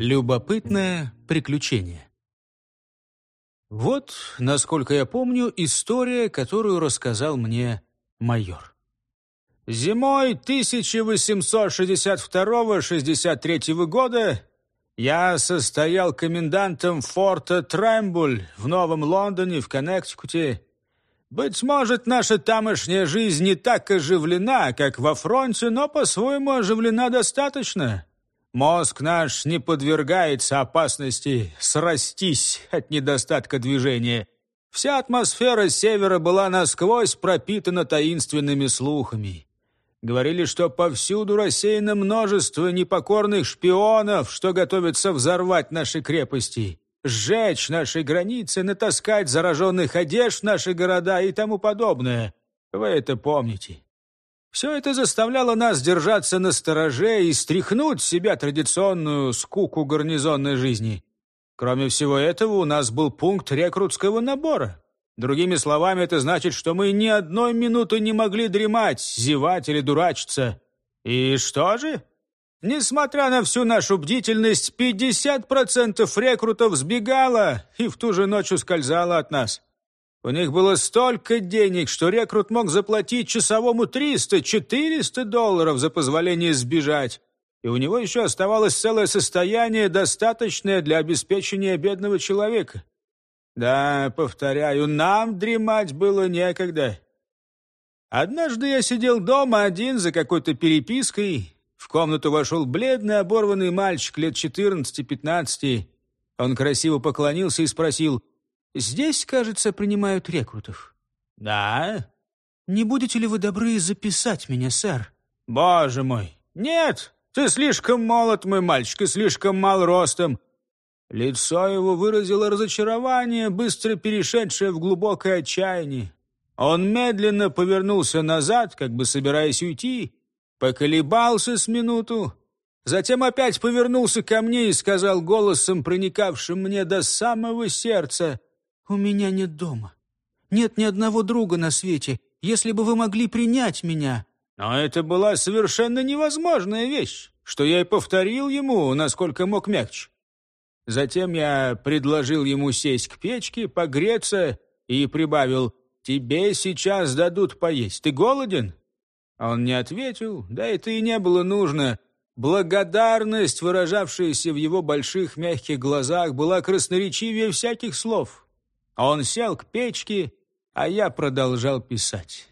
Любопытное приключение. Вот, насколько я помню, история, которую рассказал мне майор. Зимой 1862-63 года я состоял комендантом форта Трембуль в Новом Лондоне, в Коннектикуте. Быть может, наша тамошняя жизнь не так оживлена, как во фронте, но по-своему оживлена достаточно. Мозг наш не подвергается опасности срастись от недостатка движения. Вся атмосфера севера была насквозь пропитана таинственными слухами. Говорили, что повсюду рассеяно множество непокорных шпионов, что готовятся взорвать наши крепости, сжечь наши границы, натаскать зараженных одежд в наши города и тому подобное. Вы это помните. Все это заставляло нас держаться на стороже и стряхнуть с себя традиционную скуку гарнизонной жизни. Кроме всего этого, у нас был пункт рекрутского набора. Другими словами, это значит, что мы ни одной минуты не могли дремать, зевать или дурачиться. И что же? Несмотря на всю нашу бдительность, 50% рекрутов сбегало и в ту же ночь ускользало от нас. У них было столько денег, что рекрут мог заплатить часовому 300-400 долларов за позволение сбежать. И у него еще оставалось целое состояние, достаточное для обеспечения бедного человека. Да, повторяю, нам дремать было некогда. Однажды я сидел дома один за какой-то перепиской. В комнату вошел бледный оборванный мальчик лет 14-15. Он красиво поклонился и спросил, Здесь, кажется, принимают рекрутов. Да. Не будете ли вы добры записать меня, сэр? Боже мой, нет! Ты слишком молод, мой мальчик, и слишком мал ростом. Лицо его выразило разочарование, быстро перешедшее в глубокое отчаяние. Он медленно повернулся назад, как бы собираясь уйти, поколебался с минуту, затем опять повернулся ко мне и сказал голосом, проникавшим мне до самого сердца, «У меня нет дома. Нет ни одного друга на свете. Если бы вы могли принять меня...» Но это была совершенно невозможная вещь, что я и повторил ему, насколько мог мягче. Затем я предложил ему сесть к печке, погреться и прибавил «Тебе сейчас дадут поесть. Ты голоден?» Он не ответил, да это и не было нужно. Благодарность, выражавшаяся в его больших мягких глазах, была красноречивее всяких слов. Он сел к печке, а я продолжал писать.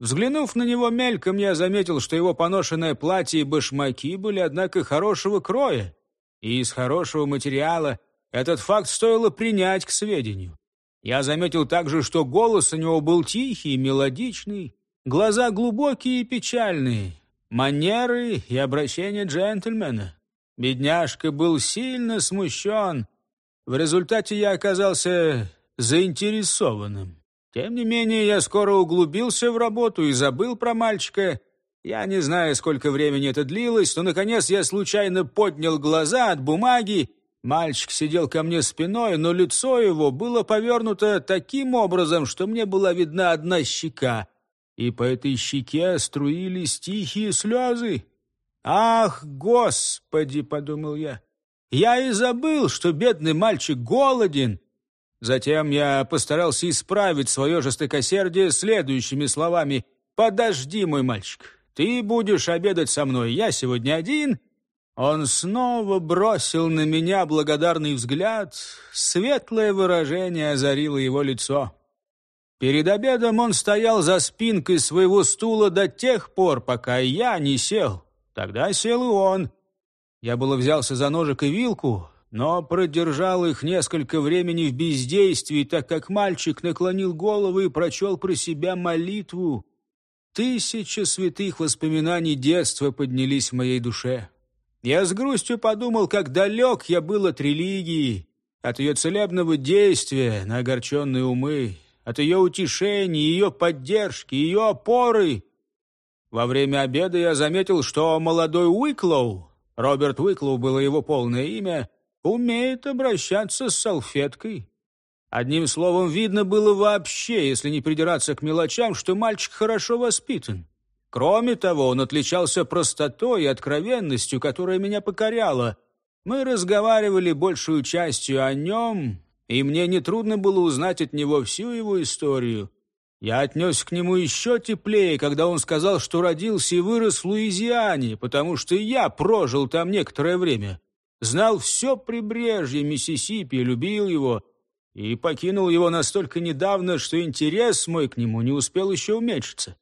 Взглянув на него мельком, я заметил, что его поношенное платье и башмаки были, однако, хорошего кроя. И из хорошего материала этот факт стоило принять к сведению. Я заметил также, что голос у него был тихий, мелодичный, глаза глубокие и печальные, манеры и обращение джентльмена. Бедняжка был сильно смущен. В результате я оказался заинтересованным. Тем не менее, я скоро углубился в работу и забыл про мальчика. Я не знаю, сколько времени это длилось, но, наконец, я случайно поднял глаза от бумаги. Мальчик сидел ко мне спиной, но лицо его было повернуто таким образом, что мне была видна одна щека, и по этой щеке струились тихие слезы. «Ах, Господи!» — подумал я. «Я и забыл, что бедный мальчик голоден, Затем я постарался исправить свое жестокосердие следующими словами. «Подожди, мой мальчик, ты будешь обедать со мной, я сегодня один». Он снова бросил на меня благодарный взгляд. Светлое выражение озарило его лицо. Перед обедом он стоял за спинкой своего стула до тех пор, пока я не сел. Тогда сел и он. Я было взялся за ножик и вилку, но продержал их несколько времени в бездействии, так как мальчик наклонил голову и прочел про себя молитву. Тысяча святых воспоминаний детства поднялись в моей душе. Я с грустью подумал, как далек я был от религии, от ее целебного действия на огорченные умы, от ее утешения, ее поддержки, ее опоры. Во время обеда я заметил, что молодой Уиклоу, Роберт Уиклоу было его полное имя, умеет обращаться с салфеткой. Одним словом, видно было вообще, если не придираться к мелочам, что мальчик хорошо воспитан. Кроме того, он отличался простотой и откровенностью, которая меня покоряла. Мы разговаривали большую частью о нем, и мне нетрудно было узнать от него всю его историю. Я отнес к нему еще теплее, когда он сказал, что родился и вырос в Луизиане, потому что я прожил там некоторое время. Знал все прибрежье Миссисипи, любил его и покинул его настолько недавно, что интерес мой к нему не успел еще уменьшиться.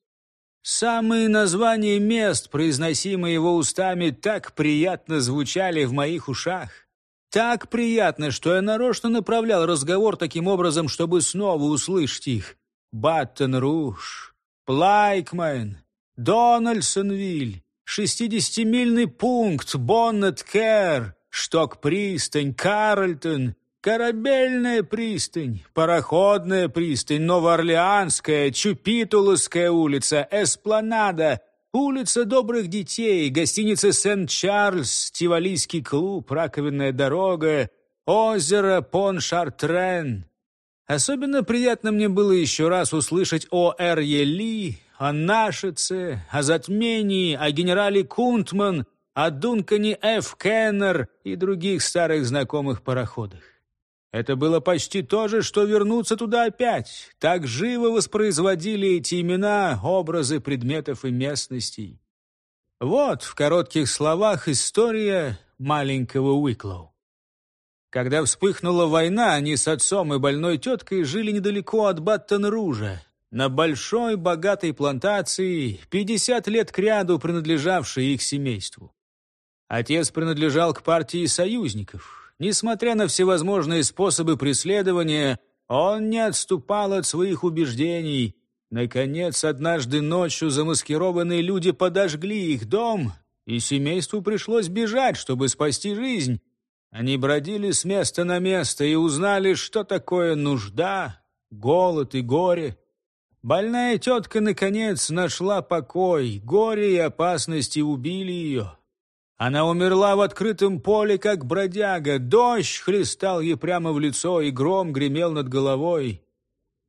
Самые названия мест, произносимые его устами, так приятно звучали в моих ушах. Так приятно, что я нарочно направлял разговор таким образом, чтобы снова услышать их. Баттон-Руш, Плайкмен, Дональдсонвиль, шестидесятимильный пункт Боннет-Кэр, Шток-пристань, Карольтон, Корабельная пристань, Пароходная пристань, Новоорлеанская, Чупитуловская улица, Эспланада, улица Добрых детей, гостиница Сент-Чарльз, Тивалийский клуб, Раковинная дорога, озеро Пон-Шартрен. Особенно приятно мне было еще раз услышать о Р.Е. Ли, о Нашице, о затмении, о генерале Кунтман, о Дункане Ф. Кеннер и других старых знакомых пароходах. Это было почти то же, что вернуться туда опять. Так живо воспроизводили эти имена, образы предметов и местностей. Вот в коротких словах история маленького Уиклоу. Когда вспыхнула война, они с отцом и больной теткой жили недалеко от Баттон-Ружа, на большой богатой плантации, 50 лет кряду принадлежавшей их семейству. Отец принадлежал к партии союзников — Несмотря на всевозможные способы преследования, он не отступал от своих убеждений. Наконец, однажды ночью замаскированные люди подожгли их дом, и семейству пришлось бежать, чтобы спасти жизнь. Они бродили с места на место и узнали, что такое нужда, голод и горе. Больная тетка, наконец, нашла покой, горе и опасности убили ее. Она умерла в открытом поле, как бродяга. Дождь хлестал ей прямо в лицо, и гром гремел над головой.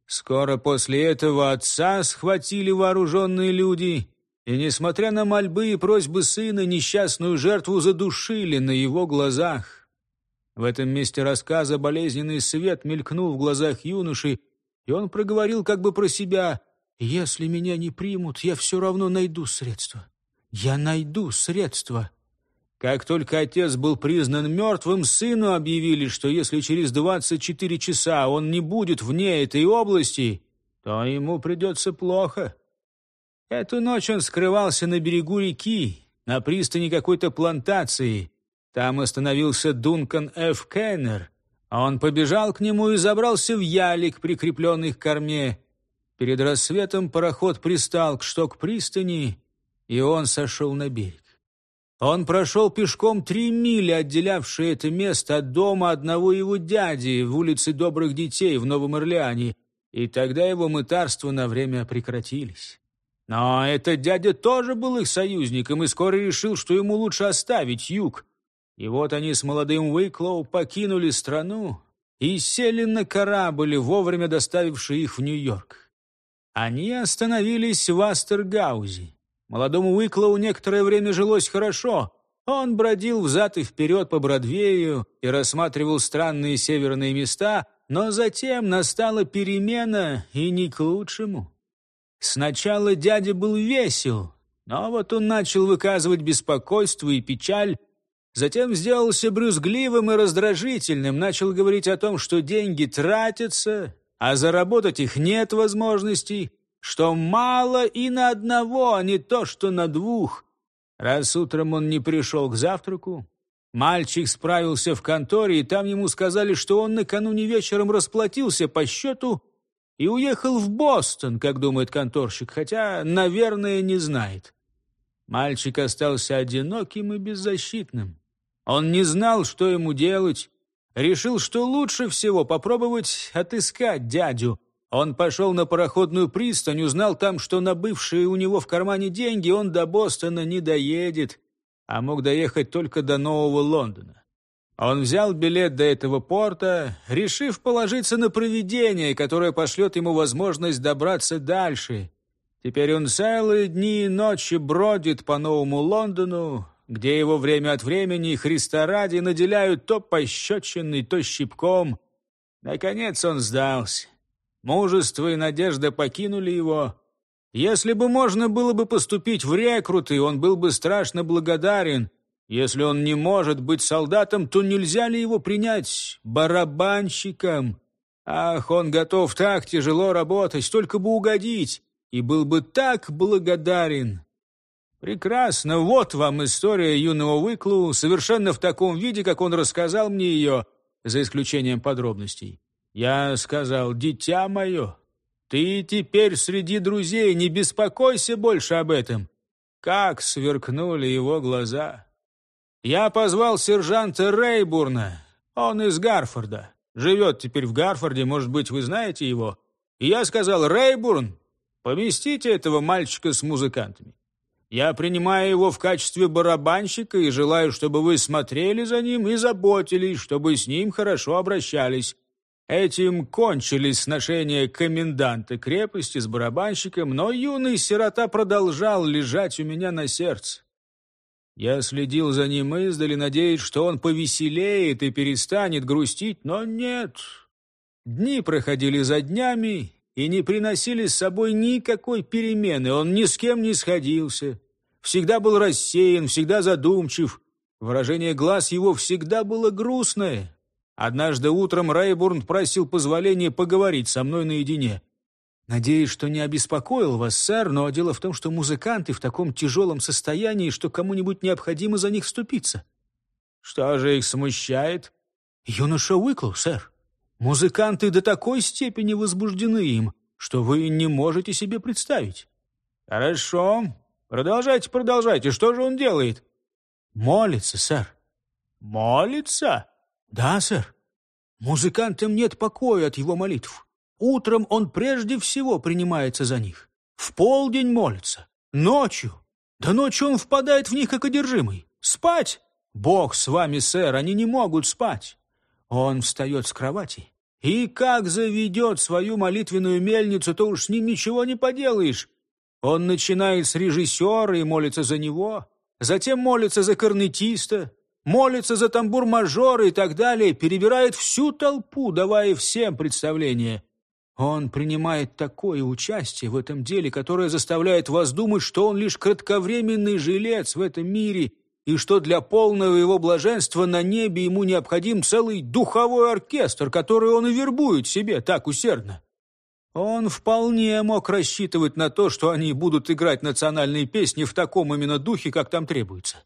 Скоро после этого отца схватили вооруженные люди, и, несмотря на мольбы и просьбы сына, несчастную жертву задушили на его глазах. В этом месте рассказа болезненный свет мелькнул в глазах юноши, и он проговорил как бы про себя, «Если меня не примут, я все равно найду средства. Я найду средства». Как только отец был признан мертвым, сыну объявили, что если через 24 часа он не будет вне этой области, то ему придется плохо. Эту ночь он скрывался на берегу реки, на пристани какой-то плантации. Там остановился Дункан Ф. Кеннер, он побежал к нему и забрался в ялик, прикрепленный к корме. Перед рассветом пароход пристал к шток-пристани, и он сошел на берег. Он прошел пешком три мили, отделявшие это место от дома одного его дяди в улице Добрых Детей в Новом Орлеане, и тогда его мытарства на время прекратились. Но этот дядя тоже был их союзником и скоро решил, что ему лучше оставить юг. И вот они с молодым Уиклоу покинули страну и сели на корабль, вовремя доставивший их в Нью-Йорк. Они остановились в Астергаузе. Молодому Уиклоу некоторое время жилось хорошо. Он бродил взад и вперед по Бродвею и рассматривал странные северные места, но затем настала перемена и не к лучшему. Сначала дядя был весел, но вот он начал выказывать беспокойство и печаль, Затем сделался брюзгливым и раздражительным, начал говорить о том, что деньги тратятся, а заработать их нет возможностей, что мало и на одного, а не то, что на двух. Раз утром он не пришел к завтраку, мальчик справился в конторе, и там ему сказали, что он накануне вечером расплатился по счету и уехал в Бостон, как думает конторщик, хотя, наверное, не знает. Мальчик остался одиноким и беззащитным. Он не знал, что ему делать, решил, что лучше всего попробовать отыскать дядю, он пошел на пароходную пристань, узнал там, что на бывшие у него в кармане деньги он до Бостона не доедет, а мог доехать только до Нового Лондона. Он взял билет до этого порта, решив положиться на провидение, которое пошлет ему возможность добраться дальше. Теперь он целые дни и ночи бродит по Новому Лондону, где его время от времени Христа ради наделяют то пощечиной, то щипком. Наконец он сдался. Мужество и надежда покинули его. Если бы можно было бы поступить в рекруты, он был бы страшно благодарен. Если он не может быть солдатом, то нельзя ли его принять барабанщиком? Ах, он готов так тяжело работать, только бы угодить, и был бы так благодарен. Прекрасно, вот вам история юного Выклу, совершенно в таком виде, как он рассказал мне ее, за исключением подробностей. Я сказал, дитя мое, ты теперь среди друзей, не беспокойся больше об этом. Как сверкнули его глаза. Я позвал сержанта Рейбурна, он из Гарфорда. Живет теперь в Гарфорде, может быть, вы знаете его. И я сказал, Рейбурн, поместите этого мальчика с музыкантами. Я принимаю его в качестве барабанщика и желаю, чтобы вы смотрели за ним и заботились, чтобы с ним хорошо обращались. Этим кончились сношения коменданта крепости с барабанщиком, но юный сирота продолжал лежать у меня на сердце. Я следил за ним издали, надеясь, что он повеселеет и перестанет грустить, но нет. Дни проходили за днями и не приносили с собой никакой перемены. Он ни с кем не сходился, всегда был рассеян, всегда задумчив. Выражение глаз его всегда было грустное. Однажды утром Рейбурн просил позволения поговорить со мной наедине. Надеюсь, что не обеспокоил вас, сэр, но дело в том, что музыканты в таком тяжелом состоянии, что кому-нибудь необходимо за них вступиться. Что же их смущает? Юноша Уикл, сэр. Музыканты до такой степени возбуждены им, что вы не можете себе представить. Хорошо. Продолжайте, продолжайте. Что же он делает? Молится, сэр. Молится? Да, сэр. Музыкантам нет покоя от его молитв. Утром он прежде всего принимается за них. В полдень молится. Ночью. Да ночью он впадает в них как одержимый. Спать? Бог с вами, сэр, они не могут спать. Он встает с кровати. И как заведет свою молитвенную мельницу, то уж с ним ничего не поделаешь. Он начинает с режиссера и молится за него, затем молится за корнетиста, молится за тамбур-мажора и так далее, перебирает всю толпу, давая всем представление. Он принимает такое участие в этом деле, которое заставляет вас думать, что он лишь кратковременный жилец в этом мире и что для полного его блаженства на небе ему необходим целый духовой оркестр, который он и вербует себе так усердно. Он вполне мог рассчитывать на то, что они будут играть национальные песни в таком именно духе, как там требуется.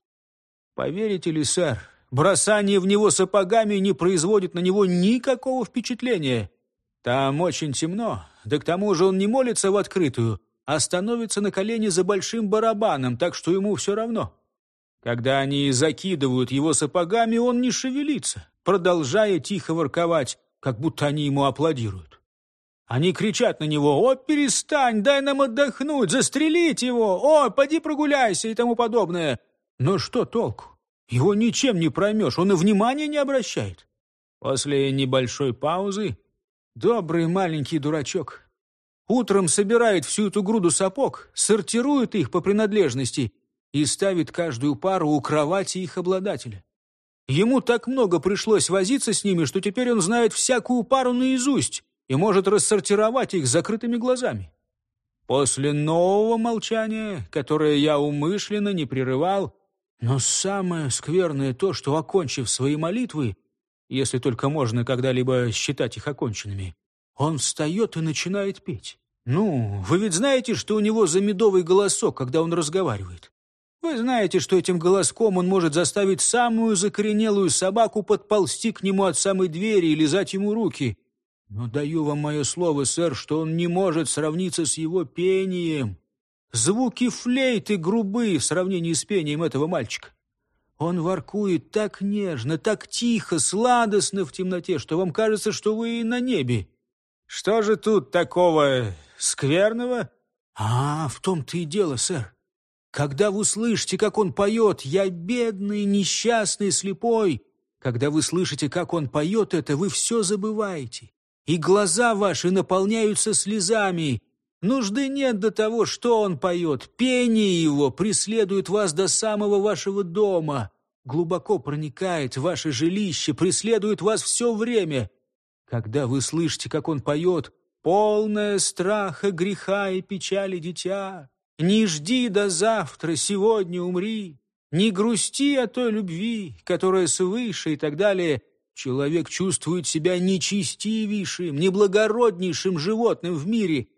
Поверите ли, сэр, бросание в него сапогами не производит на него никакого впечатления. Там очень темно, да к тому же он не молится в открытую, а становится на колени за большим барабаном, так что ему все равно. Когда они закидывают его сапогами, он не шевелится, продолжая тихо ворковать, как будто они ему аплодируют. Они кричат на него «О, перестань, дай нам отдохнуть, застрелить его! О, поди прогуляйся!» и тому подобное. Но что толку? Его ничем не проймешь, он и внимания не обращает. После небольшой паузы Добрый маленький дурачок. Утром собирает всю эту груду сапог, сортирует их по принадлежности и ставит каждую пару у кровати их обладателя. Ему так много пришлось возиться с ними, что теперь он знает всякую пару наизусть и может рассортировать их закрытыми глазами. После нового молчания, которое я умышленно не прерывал, но самое скверное то, что, окончив свои молитвы, если только можно когда-либо считать их оконченными. Он встает и начинает петь. Ну, вы ведь знаете, что у него за медовый голосок, когда он разговаривает. Вы знаете, что этим голоском он может заставить самую закоренелую собаку подползти к нему от самой двери и лизать ему руки. Но даю вам мое слово, сэр, что он не может сравниться с его пением. Звуки флейты грубые в сравнении с пением этого мальчика. Он воркует так нежно, так тихо, сладостно в темноте, что вам кажется, что вы на небе. Что же тут такого скверного? А, в том-то и дело, сэр. Когда вы слышите, как он поет «Я бедный, несчастный, слепой», когда вы слышите, как он поет это, вы все забываете. И глаза ваши наполняются слезами. Нужды нет до того, что он поет. Пение его преследует вас до самого вашего дома, глубоко проникает в ваше жилище, преследует вас все время. Когда вы слышите, как он поет, полное страха, греха и печали дитя, не жди до завтра, сегодня умри, не грусти о той любви, которая свыше и так далее. Человек чувствует себя нечестивейшим, неблагороднейшим животным в мире.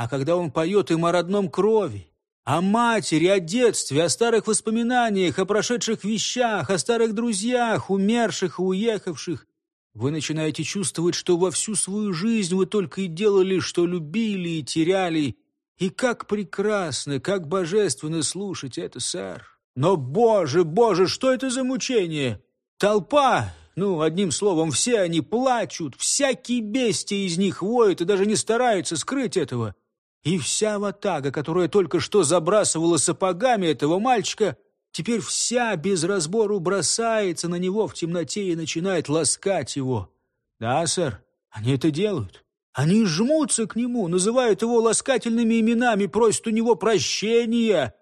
А когда он поет им о родном крови, о матери, о детстве, о старых воспоминаниях, о прошедших вещах, о старых друзьях, умерших и уехавших, вы начинаете чувствовать, что во всю свою жизнь вы только и делали, что любили и теряли. И как прекрасно, как божественно слушать это, сэр. Но, боже, боже, что это за мучение? Толпа, ну, одним словом, все они плачут, всякие бестии из них воют и даже не стараются скрыть этого. И вся ватага, которая только что забрасывала сапогами этого мальчика, теперь вся без разбору бросается на него в темноте и начинает ласкать его. Да, сэр, они это делают. Они жмутся к нему, называют его ласкательными именами, просят у него прощения.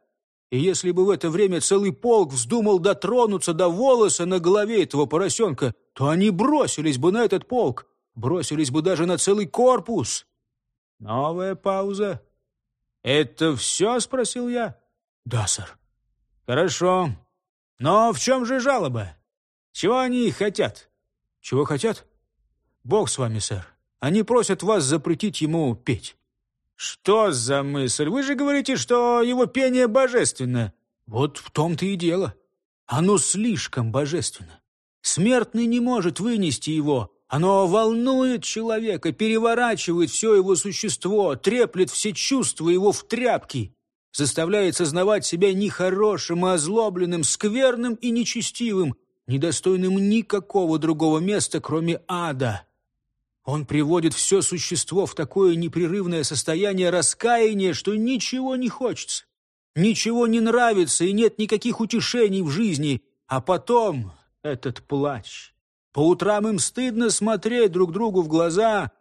И если бы в это время целый полк вздумал дотронуться до волоса на голове этого поросенка, то они бросились бы на этот полк, бросились бы даже на целый корпус. Новая пауза. «Это все?» — спросил я. «Да, сэр». «Хорошо. Но в чем же жалоба? Чего они хотят?» «Чего хотят?» «Бог с вами, сэр. Они просят вас запретить ему петь». «Что за мысль? Вы же говорите, что его пение божественно». «Вот в том-то и дело. Оно слишком божественно. Смертный не может вынести его, оно волнует человека, переворачивает все его существо, треплет все чувства его в тряпки, заставляет сознавать себя нехорошим и озлобленным, скверным и нечестивым, недостойным никакого другого места, кроме ада. Он приводит все существо в такое непрерывное состояние раскаяния, что ничего не хочется, ничего не нравится и нет никаких утешений в жизни, а потом этот плач — по утрам им стыдно смотреть друг другу в глаза.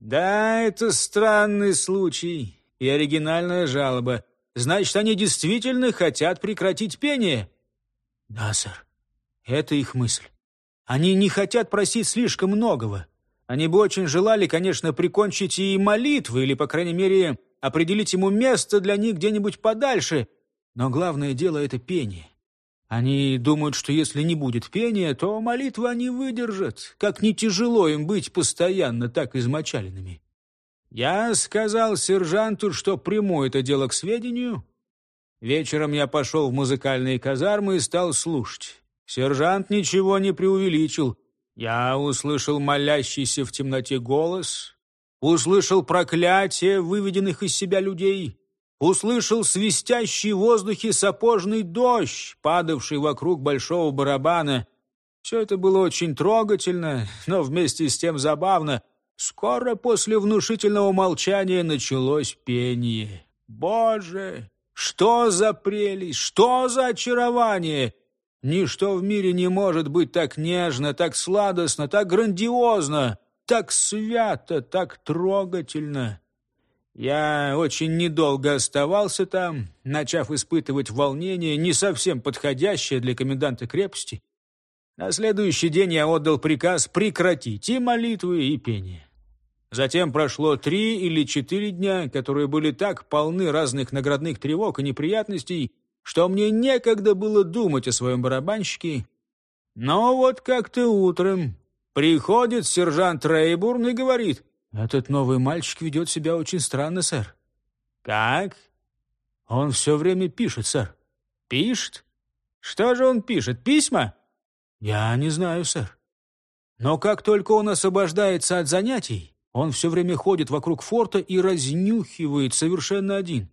Да, это странный случай и оригинальная жалоба. Значит, они действительно хотят прекратить пение? Да, сэр. Это их мысль. Они не хотят просить слишком многого. Они бы очень желали, конечно, прикончить и молитвы, или, по крайней мере, определить ему место для них где-нибудь подальше. Но главное дело — это пение. Они думают, что если не будет пения, то молитвы они выдержат. Как не тяжело им быть постоянно так измочаленными. Я сказал сержанту, что приму это дело к сведению. Вечером я пошел в музыкальные казармы и стал слушать. Сержант ничего не преувеличил. Я услышал молящийся в темноте голос, услышал проклятие выведенных из себя людей, услышал свистящий в воздухе сапожный дождь, падавший вокруг большого барабана. Все это было очень трогательно, но вместе с тем забавно. Скоро после внушительного молчания началось пение. Боже, что за прелесть, что за очарование! Ничто в мире не может быть так нежно, так сладостно, так грандиозно, так свято, так трогательно. Я очень недолго оставался там, начав испытывать волнение, не совсем подходящее для коменданта крепости. На следующий день я отдал приказ прекратить и молитвы, и пение. Затем прошло три или четыре дня, которые были так полны разных наградных тревог и неприятностей, что мне некогда было думать о своем барабанщике. Но вот как-то утром приходит сержант Рейбурн и говорит, «Этот новый мальчик ведет себя очень странно, сэр». «Как?» «Он все время пишет, сэр». «Пишет? Что же он пишет? Письма?» «Я не знаю, сэр. Но как только он освобождается от занятий, он все время ходит вокруг форта и разнюхивает совершенно один.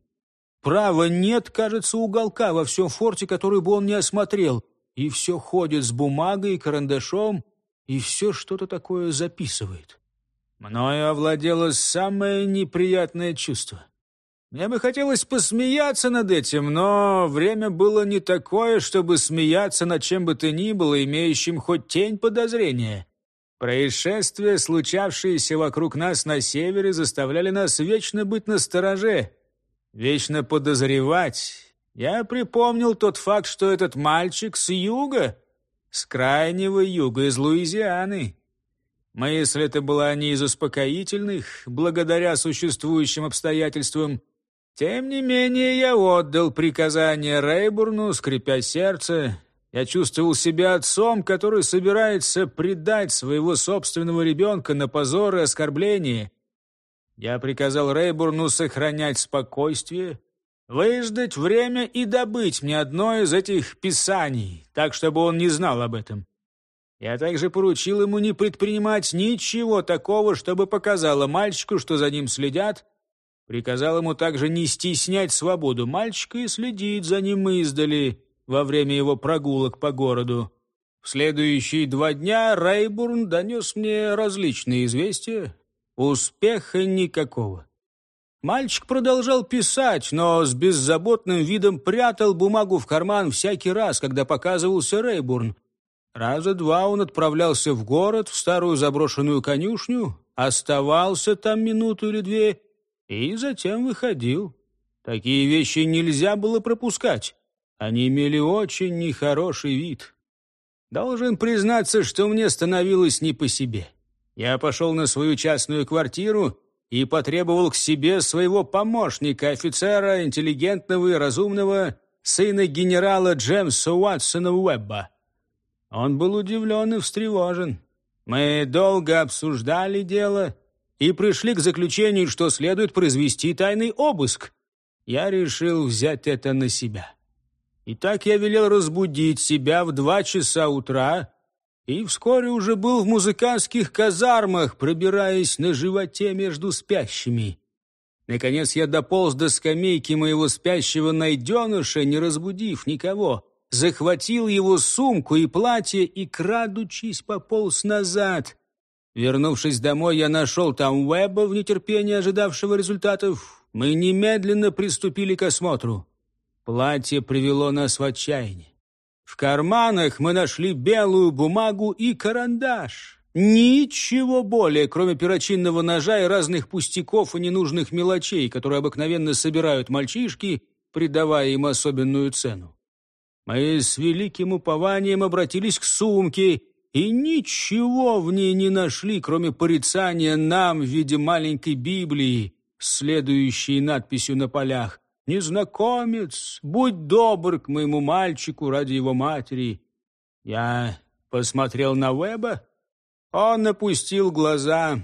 Право нет, кажется, уголка во всем форте, который бы он не осмотрел, и все ходит с бумагой и карандашом, и все что-то такое записывает. Мною овладело самое неприятное чувство. Мне бы хотелось посмеяться над этим, но время было не такое, чтобы смеяться над чем бы то ни было, имеющим хоть тень подозрения. Происшествия, случавшиеся вокруг нас на севере, заставляли нас вечно быть настороже, вечно подозревать. Я припомнил тот факт, что этот мальчик с юга, с крайнего юга, из Луизианы. Мысль эта была не из успокоительных, благодаря существующим обстоятельствам. Тем не менее, я отдал приказание Рейбурну, скрипя сердце, я чувствовал себя отцом, который собирается предать своего собственного ребенка на позор и оскорбление. Я приказал Рейбурну сохранять спокойствие, выждать время и добыть мне одно из этих писаний, так, чтобы он не знал об этом. Я также поручил ему не предпринимать ничего такого, чтобы показало мальчику, что за ним следят, приказал ему также не стеснять свободу мальчика и следить за ним издали, во время его прогулок по городу. В следующие два дня Рейбурн донес мне различные известия. Успеха никакого. Мальчик продолжал писать, но с беззаботным видом прятал бумагу в карман всякий раз, когда показывался Рейбурн. Раза два он отправлялся в город, в старую заброшенную конюшню, оставался там минуту или две и затем выходил. Такие вещи нельзя было пропускать. Они имели очень нехороший вид. Должен признаться, что мне становилось не по себе. Я пошел на свою частную квартиру и потребовал к себе своего помощника, офицера, интеллигентного и разумного, сына генерала Джемса Уатсона Уэбба. Он был удивлен и встревожен. Мы долго обсуждали дело и пришли к заключению, что следует произвести тайный обыск. Я решил взять это на себя. И так я велел разбудить себя в два часа утра и вскоре уже был в музыкантских казармах, пробираясь на животе между спящими. Наконец я дополз до скамейки моего спящего найденыша, не разбудив никого, захватил его сумку и платье и, крадучись, пополз назад. Вернувшись домой, я нашел там Уэба в нетерпении ожидавшего результатов. Мы немедленно приступили к осмотру. Платье привело нас в отчаяние. В карманах мы нашли белую бумагу и карандаш. Ничего более, кроме перочинного ножа и разных пустяков и ненужных мелочей, которые обыкновенно собирают мальчишки, придавая им особенную цену. Мы с великим упованием обратились к сумке и ничего в ней не нашли, кроме порицания нам в виде маленькой Библии, следующей надписью на полях «Незнакомец, будь добр к моему мальчику ради его матери». Я посмотрел на Веба. Он опустил глаза.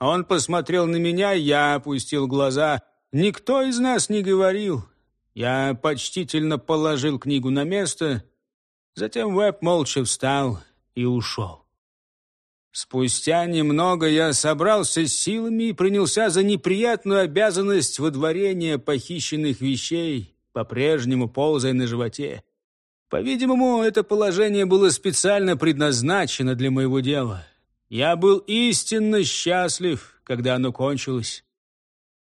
Он посмотрел на меня, я опустил глаза. Никто из нас не говорил. Я почтительно положил книгу на место. Затем Веб молча встал и ушел. Спустя немного я собрался с силами и принялся за неприятную обязанность выдворения похищенных вещей, по-прежнему ползая на животе. По-видимому, это положение было специально предназначено для моего дела. Я был истинно счастлив, когда оно кончилось.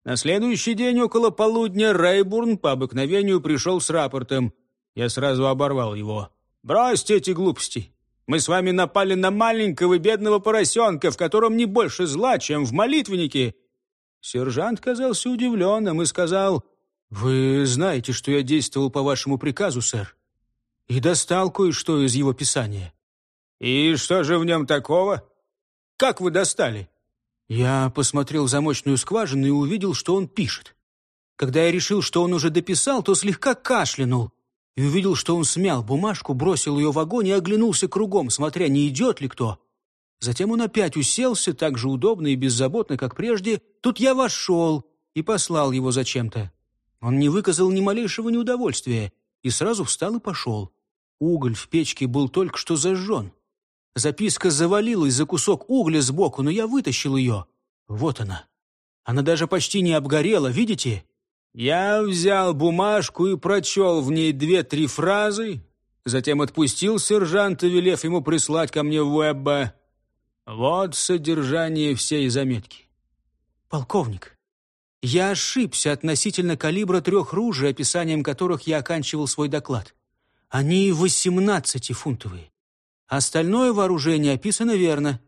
На следующий день около полудня Рейбурн по обыкновению пришел с рапортом. Я сразу оборвал его. «Бросьте эти глупости. Мы с вами напали на маленького бедного поросенка, в котором не больше зла, чем в молитвеннике». Сержант казался удивленным и сказал, «Вы знаете, что я действовал по вашему приказу, сэр, и достал кое-что из его писания». «И что же в нем такого? Как вы достали?» Я посмотрел в замочную скважину и увидел, что он пишет. Когда я решил, что он уже дописал, то слегка кашлянул и увидел, что он смял бумажку, бросил ее в огонь и оглянулся кругом, смотря, не идет ли кто. Затем он опять уселся, так же удобно и беззаботно, как прежде. Тут я вошел и послал его зачем-то. Он не выказал ни малейшего неудовольствия и сразу встал и пошел. Уголь в печке был только что зажжен. Записка завалилась за кусок угля сбоку, но я вытащил ее. Вот она. Она даже почти не обгорела, видите? Я взял бумажку и прочел в ней две-три фразы, затем отпустил сержанта, велев ему прислать ко мне Уэбба. Вот содержание всей заметки. «Полковник, я ошибся относительно калибра трех ружей, описанием которых я оканчивал свой доклад. Они восемнадцатифунтовые. Остальное вооружение описано верно.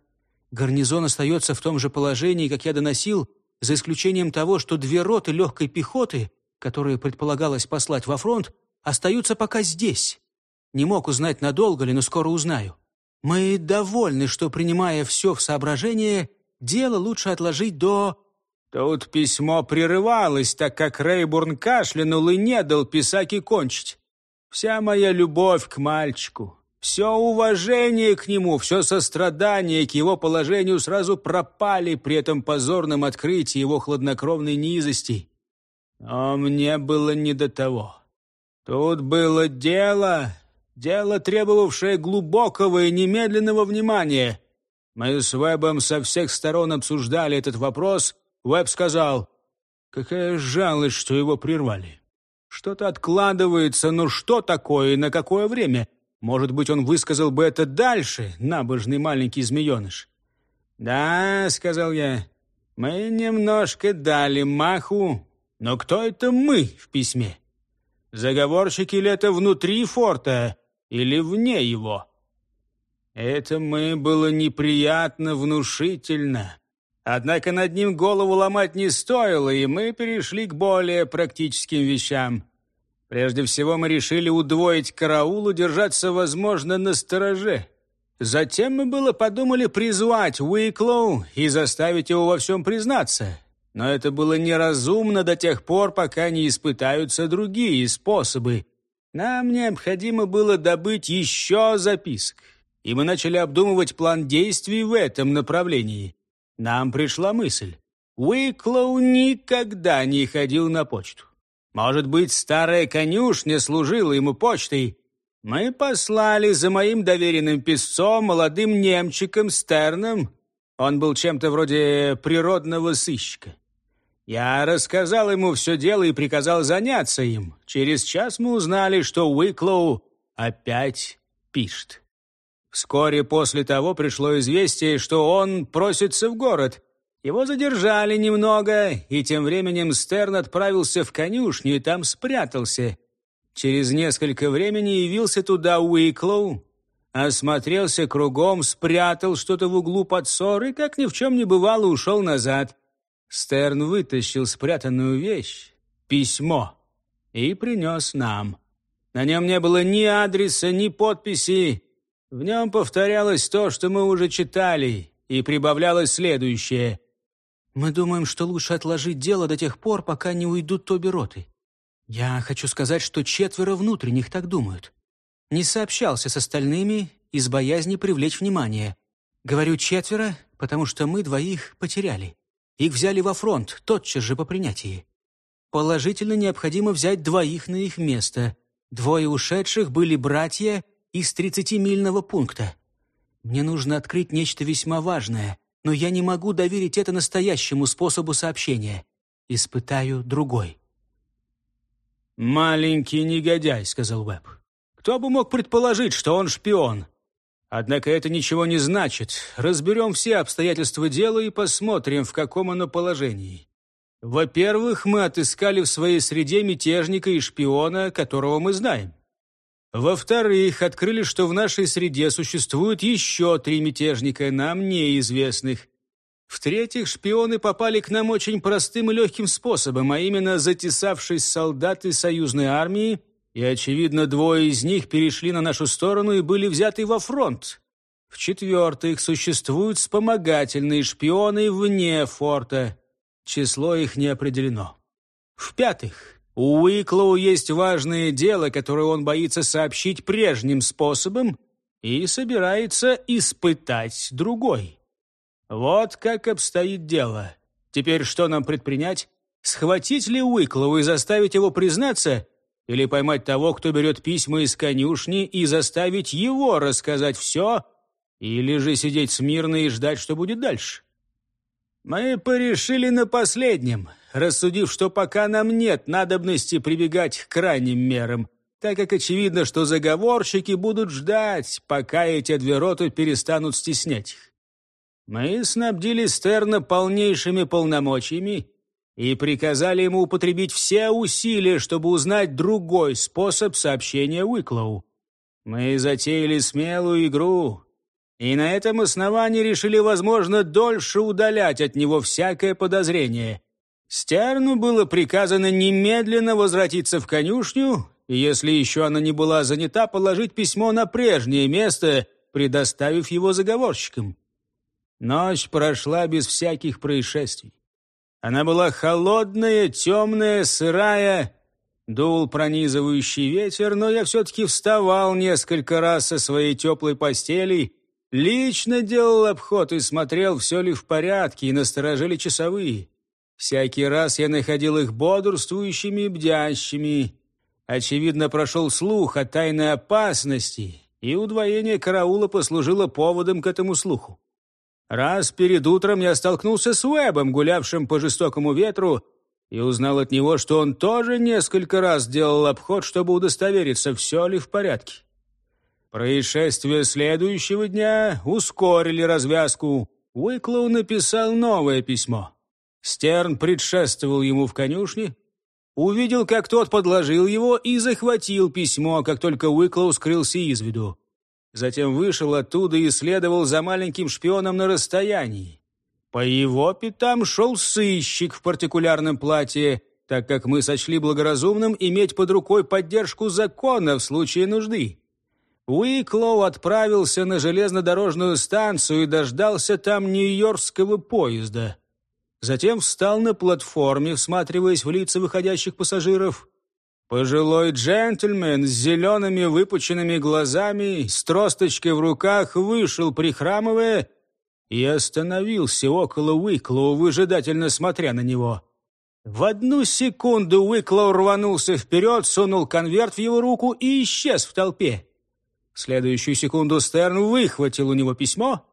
Гарнизон остается в том же положении, как я доносил, за исключением того, что две роты легкой пехоты, которые предполагалось послать во фронт, остаются пока здесь. Не мог узнать, надолго ли, но скоро узнаю. Мы довольны, что, принимая все в соображение, дело лучше отложить до... Тут письмо прерывалось, так как Рейбурн кашлянул и не дал Писаки кончить. Вся моя любовь к мальчику, все уважение к нему, все сострадание к его положению сразу пропали при этом позорном открытии его хладнокровной низости. Но мне было не до того. Тут было дело, дело, требовавшее глубокого и немедленного внимания. Мы с Вебом со всех сторон обсуждали этот вопрос. Веб сказал, «Какая жалость, что его прервали. Что-то откладывается, но что такое и на какое время? Может быть, он высказал бы это дальше, набожный маленький змееныш». «Да», — сказал я, — «мы немножко дали маху, но кто это мы в письме?» Заговорщики ли это внутри форта или вне его? Это мы было неприятно внушительно. Однако над ним голову ломать не стоило, и мы перешли к более практическим вещам. Прежде всего мы решили удвоить караул и держаться, возможно, на стороже. Затем мы было подумали призвать Уиклоу и заставить его во всем признаться. Но это было неразумно до тех пор, пока не испытаются другие способы. Нам необходимо было добыть еще записок, и мы начали обдумывать план действий в этом направлении. Нам пришла мысль. Уиклоу никогда не ходил на почту. Может быть, старая конюшня служила ему почтой. Мы послали за моим доверенным песцом, молодым немчиком Стерном. Он был чем-то вроде природного сыщика. Я рассказал ему все дело и приказал заняться им. Через час мы узнали, что Уиклоу опять пишет. Вскоре после того пришло известие, что он просится в город. Его задержали немного, и тем временем Стерн отправился в конюшню и там спрятался. Через несколько времени явился туда Уиклоу, осмотрелся кругом, спрятал что-то в углу под ссор и, как ни в чем не бывало, ушел назад. Стерн вытащил спрятанную вещь, письмо, и принес нам. На нем не было ни адреса, ни подписи. В нем повторялось то, что мы уже читали, и прибавлялось следующее. «Мы думаем, что лучше отложить дело до тех пор, пока не уйдут обе роты. Я хочу сказать, что четверо внутренних так думают. Не сообщался с остальными из боязни привлечь внимание. Говорю четверо, потому что мы двоих потеряли. Их взяли во фронт, тотчас же по принятии. Положительно необходимо взять двоих на их место. Двое ушедших были братья из тридцатимильного пункта. Мне нужно открыть нечто весьма важное, но я не могу доверить это настоящему способу сообщения. Испытаю другой. «Маленький негодяй», — сказал Веб. «Кто бы мог предположить, что он шпион? Однако это ничего не значит. Разберем все обстоятельства дела и посмотрим, в каком оно положении. Во-первых, мы отыскали в своей среде мятежника и шпиона, которого мы знаем. Во-вторых, открыли, что в нашей среде существует еще три мятежника, нам неизвестных. В-третьих, шпионы попали к нам очень простым и легким способом, а именно затесавшись солдаты союзной армии и, очевидно, двое из них перешли на нашу сторону и были взяты во фронт. В-четвертых, существуют вспомогательные шпионы вне форта. Число их не определено. В-пятых, у Уиклоу есть важное дело, которое он боится сообщить прежним способом и собирается испытать другой. Вот как обстоит дело. Теперь что нам предпринять? Схватить ли Уиклоу и заставить его признаться – или поймать того, кто берет письма из конюшни, и заставить его рассказать все? Или же сидеть смирно и ждать, что будет дальше? Мы порешили на последнем, рассудив, что пока нам нет надобности прибегать к крайним мерам, так как очевидно, что заговорщики будут ждать, пока эти две роты перестанут стеснять их. Мы снабдили Стерна полнейшими полномочиями и приказали ему употребить все усилия, чтобы узнать другой способ сообщения Уиклоу. Мы затеяли смелую игру. и на этом основании решили, возможно, дольше удалять от него всякое подозрение. Стерну было приказано немедленно возвратиться в конюшню, и если еще она не была занята, положить письмо на прежнее место, предоставив его заговорщикам. Ночь прошла без всяких происшествий. Она была холодная, темная, сырая, дул пронизывающий ветер, но я все-таки вставал несколько раз со своей теплой постели, лично делал обход и смотрел, все ли в порядке, и насторожили часовые. Всякий раз я находил их бодрствующими и бдящими. Очевидно, прошел слух о тайной опасности, и удвоение караула послужило поводом к этому слуху. Раз перед утром я столкнулся с Уэбом, гулявшим по жестокому ветру, и узнал от него, что он тоже несколько раз делал обход, чтобы удостовериться, все ли в порядке. Происшествия следующего дня ускорили развязку. Уиклоу написал новое письмо. Стерн предшествовал ему в конюшне, увидел, как тот подложил его и захватил письмо, как только Уиклоу скрылся из виду. Затем вышел оттуда и следовал за маленьким шпионом на расстоянии. По его пятам шел сыщик в партикулярном платье, так как мы сочли благоразумным иметь под рукой поддержку закона в случае нужды. Уиклоу отправился на железнодорожную станцию и дождался там нью-йоркского поезда. Затем встал на платформе, всматриваясь в лица выходящих пассажиров. Пожилой джентльмен с зелеными выпученными глазами, с тросточкой в руках, вышел, прихрамывая, и остановился около Уиклоу, выжидательно смотря на него. В одну секунду Уиклоу рванулся вперед, сунул конверт в его руку и исчез в толпе. В следующую секунду Стерн выхватил у него письмо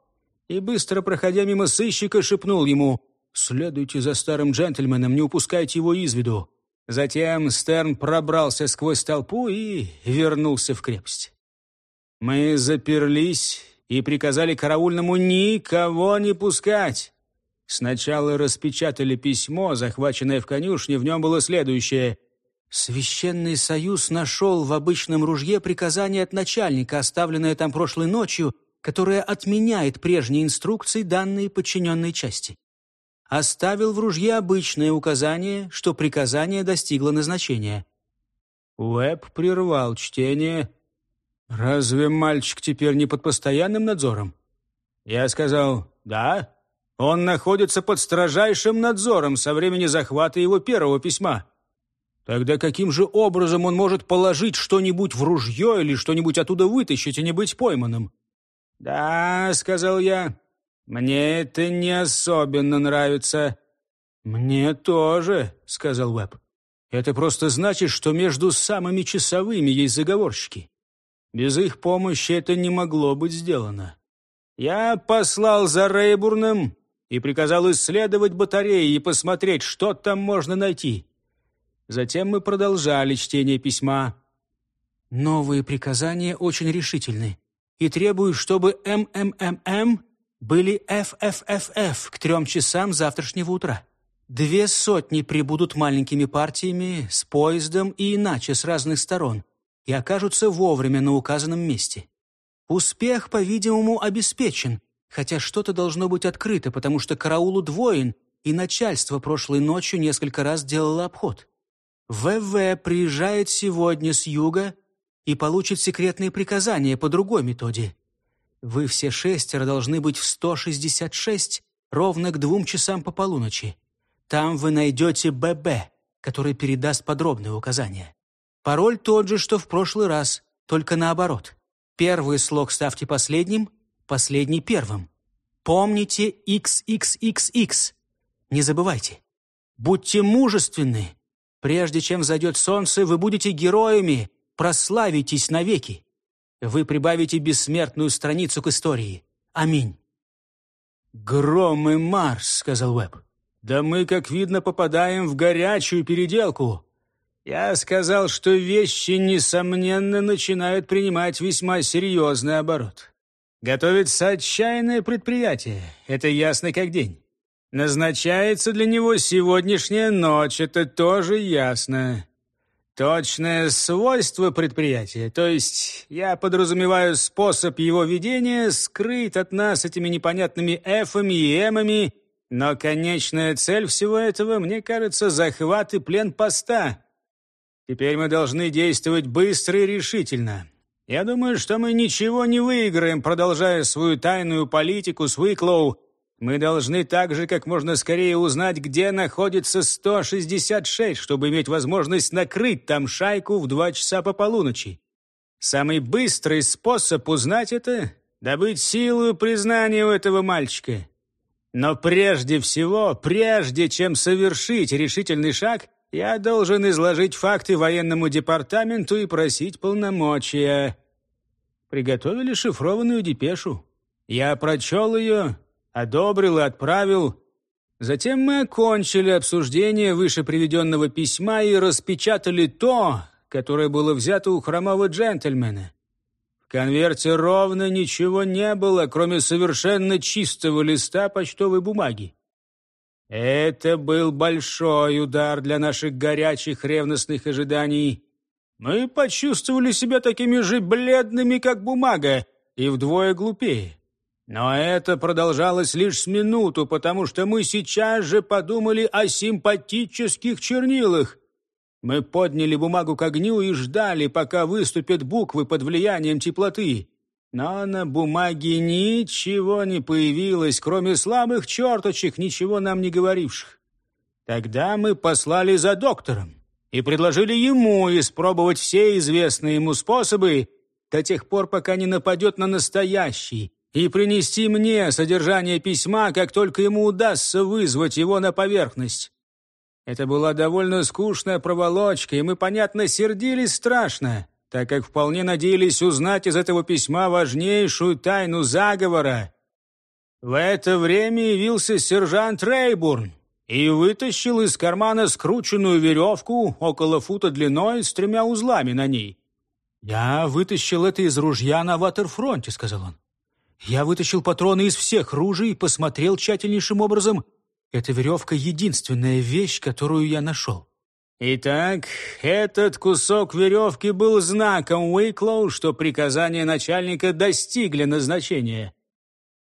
и, быстро проходя мимо сыщика, шепнул ему — Следуйте за старым джентльменом, не упускайте его из виду». Затем Стерн пробрался сквозь толпу и вернулся в крепость. Мы заперлись и приказали караульному никого не пускать. Сначала распечатали письмо, захваченное в конюшне, в нем было следующее. «Священный союз нашел в обычном ружье приказание от начальника, оставленное там прошлой ночью, которое отменяет прежние инструкции, данные подчиненной части оставил в ружье обычное указание, что приказание достигло назначения. Уэб прервал чтение. «Разве мальчик теперь не под постоянным надзором?» Я сказал «Да». Он находится под строжайшим надзором со времени захвата его первого письма. Тогда каким же образом он может положить что-нибудь в ружье или что-нибудь оттуда вытащить и не быть пойманным? «Да», — сказал я, «Мне это не особенно нравится». «Мне тоже», — сказал Уэбб. «Это просто значит, что между самыми часовыми есть заговорщики. Без их помощи это не могло быть сделано. Я послал за Рейбурном и приказал исследовать батареи и посмотреть, что там можно найти. Затем мы продолжали чтение письма. Новые приказания очень решительны и требуют, чтобы ММММ были ФФФФ к трем часам завтрашнего утра. Две сотни прибудут маленькими партиями, с поездом и иначе с разных сторон, и окажутся вовремя на указанном месте. Успех, по-видимому, обеспечен, хотя что-то должно быть открыто, потому что караул удвоен, и начальство прошлой ночью несколько раз делало обход. ВВ приезжает сегодня с юга и получит секретные приказания по другой методе. Вы все шестеро должны быть в 166 ровно к двум часам по полуночи. Там вы найдете ББ, который передаст подробные указания. Пароль тот же, что в прошлый раз, только наоборот. Первый слог ставьте последним, последний первым. Помните XXXX. Не забывайте. Будьте мужественны. Прежде чем взойдет солнце, вы будете героями, прославитесь навеки вы прибавите бессмертную страницу к истории. Аминь. «Гром и Марс», — сказал Уэбб. «Да мы, как видно, попадаем в горячую переделку. Я сказал, что вещи, несомненно, начинают принимать весьма серьезный оборот. Готовится отчаянное предприятие, это ясно как день. Назначается для него сегодняшняя ночь, это тоже ясно. Точное свойство предприятия, то есть я подразумеваю способ его ведения, скрыт от нас этими непонятными эфами и эмами, но конечная цель всего этого, мне кажется, захват и плен поста. Теперь мы должны действовать быстро и решительно. Я думаю, что мы ничего не выиграем, продолжая свою тайную политику с Уиклоу, мы должны также как можно скорее узнать, где находится 166, чтобы иметь возможность накрыть там шайку в два часа по полуночи. Самый быстрый способ узнать это — добыть силу и признание у этого мальчика. Но прежде всего, прежде чем совершить решительный шаг, я должен изложить факты военному департаменту и просить полномочия. Приготовили шифрованную депешу. Я прочел ее одобрил и отправил. Затем мы окончили обсуждение выше приведенного письма и распечатали то, которое было взято у хромого джентльмена. В конверте ровно ничего не было, кроме совершенно чистого листа почтовой бумаги. Это был большой удар для наших горячих ревностных ожиданий. Мы почувствовали себя такими же бледными, как бумага, и вдвое глупее. Но это продолжалось лишь с минуту, потому что мы сейчас же подумали о симпатических чернилах. Мы подняли бумагу к огню и ждали, пока выступят буквы под влиянием теплоты. Но на бумаге ничего не появилось, кроме слабых черточек, ничего нам не говоривших. Тогда мы послали за доктором и предложили ему испробовать все известные ему способы до тех пор, пока не нападет на настоящий, и принести мне содержание письма, как только ему удастся вызвать его на поверхность. Это была довольно скучная проволочка, и мы, понятно, сердились страшно, так как вполне надеялись узнать из этого письма важнейшую тайну заговора. В это время явился сержант Рейбурн и вытащил из кармана скрученную веревку около фута длиной с тремя узлами на ней. «Я вытащил это из ружья на ватерфронте», — сказал он. Я вытащил патроны из всех ружей и посмотрел тщательнейшим образом. Эта веревка — единственная вещь, которую я нашел. Итак, этот кусок веревки был знаком Уиклоу, что приказания начальника достигли назначения.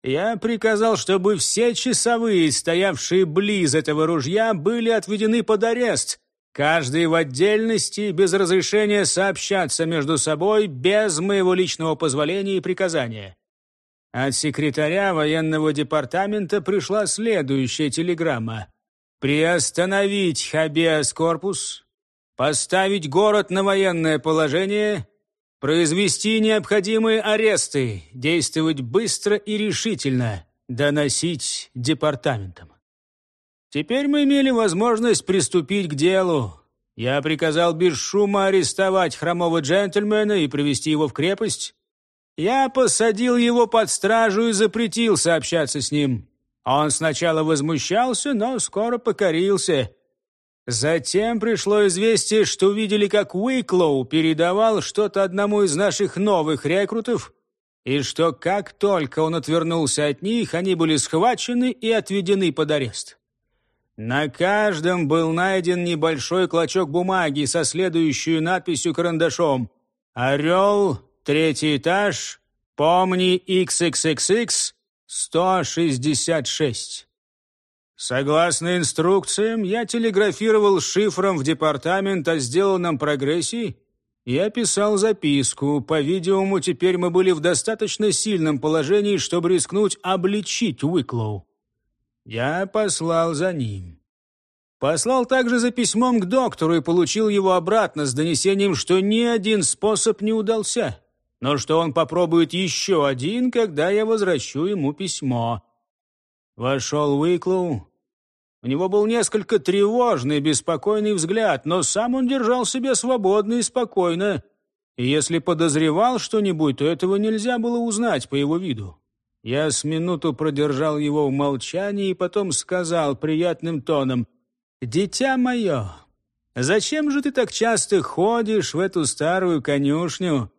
Я приказал, чтобы все часовые, стоявшие близ этого ружья, были отведены под арест, каждый в отдельности, без разрешения сообщаться между собой, без моего личного позволения и приказания. От секретаря военного департамента пришла следующая телеграмма. «Приостановить хабеас корпус, поставить город на военное положение, произвести необходимые аресты, действовать быстро и решительно, доносить департаментам». Теперь мы имели возможность приступить к делу. Я приказал без шума арестовать хромого джентльмена и привести его в крепость. Я посадил его под стражу и запретил сообщаться с ним. Он сначала возмущался, но скоро покорился. Затем пришло известие, что увидели, как Уиклоу передавал что-то одному из наших новых рекрутов, и что как только он отвернулся от них, они были схвачены и отведены под арест. На каждом был найден небольшой клочок бумаги со следующей надписью карандашом «Орел Третий этаж, помни XXXX 166. Согласно инструкциям, я телеграфировал шифром в департамент о сделанном прогрессе и описал записку. По-видимому, теперь мы были в достаточно сильном положении, чтобы рискнуть обличить Уиклоу. Я послал за ним. Послал также за письмом к доктору и получил его обратно с донесением, что ни один способ не удался но что он попробует еще один, когда я возвращу ему письмо. Вошел Уиклоу. У него был несколько тревожный, беспокойный взгляд, но сам он держал себя свободно и спокойно. И если подозревал что-нибудь, то этого нельзя было узнать по его виду. Я с минуту продержал его в молчании и потом сказал приятным тоном, «Дитя мое, зачем же ты так часто ходишь в эту старую конюшню?»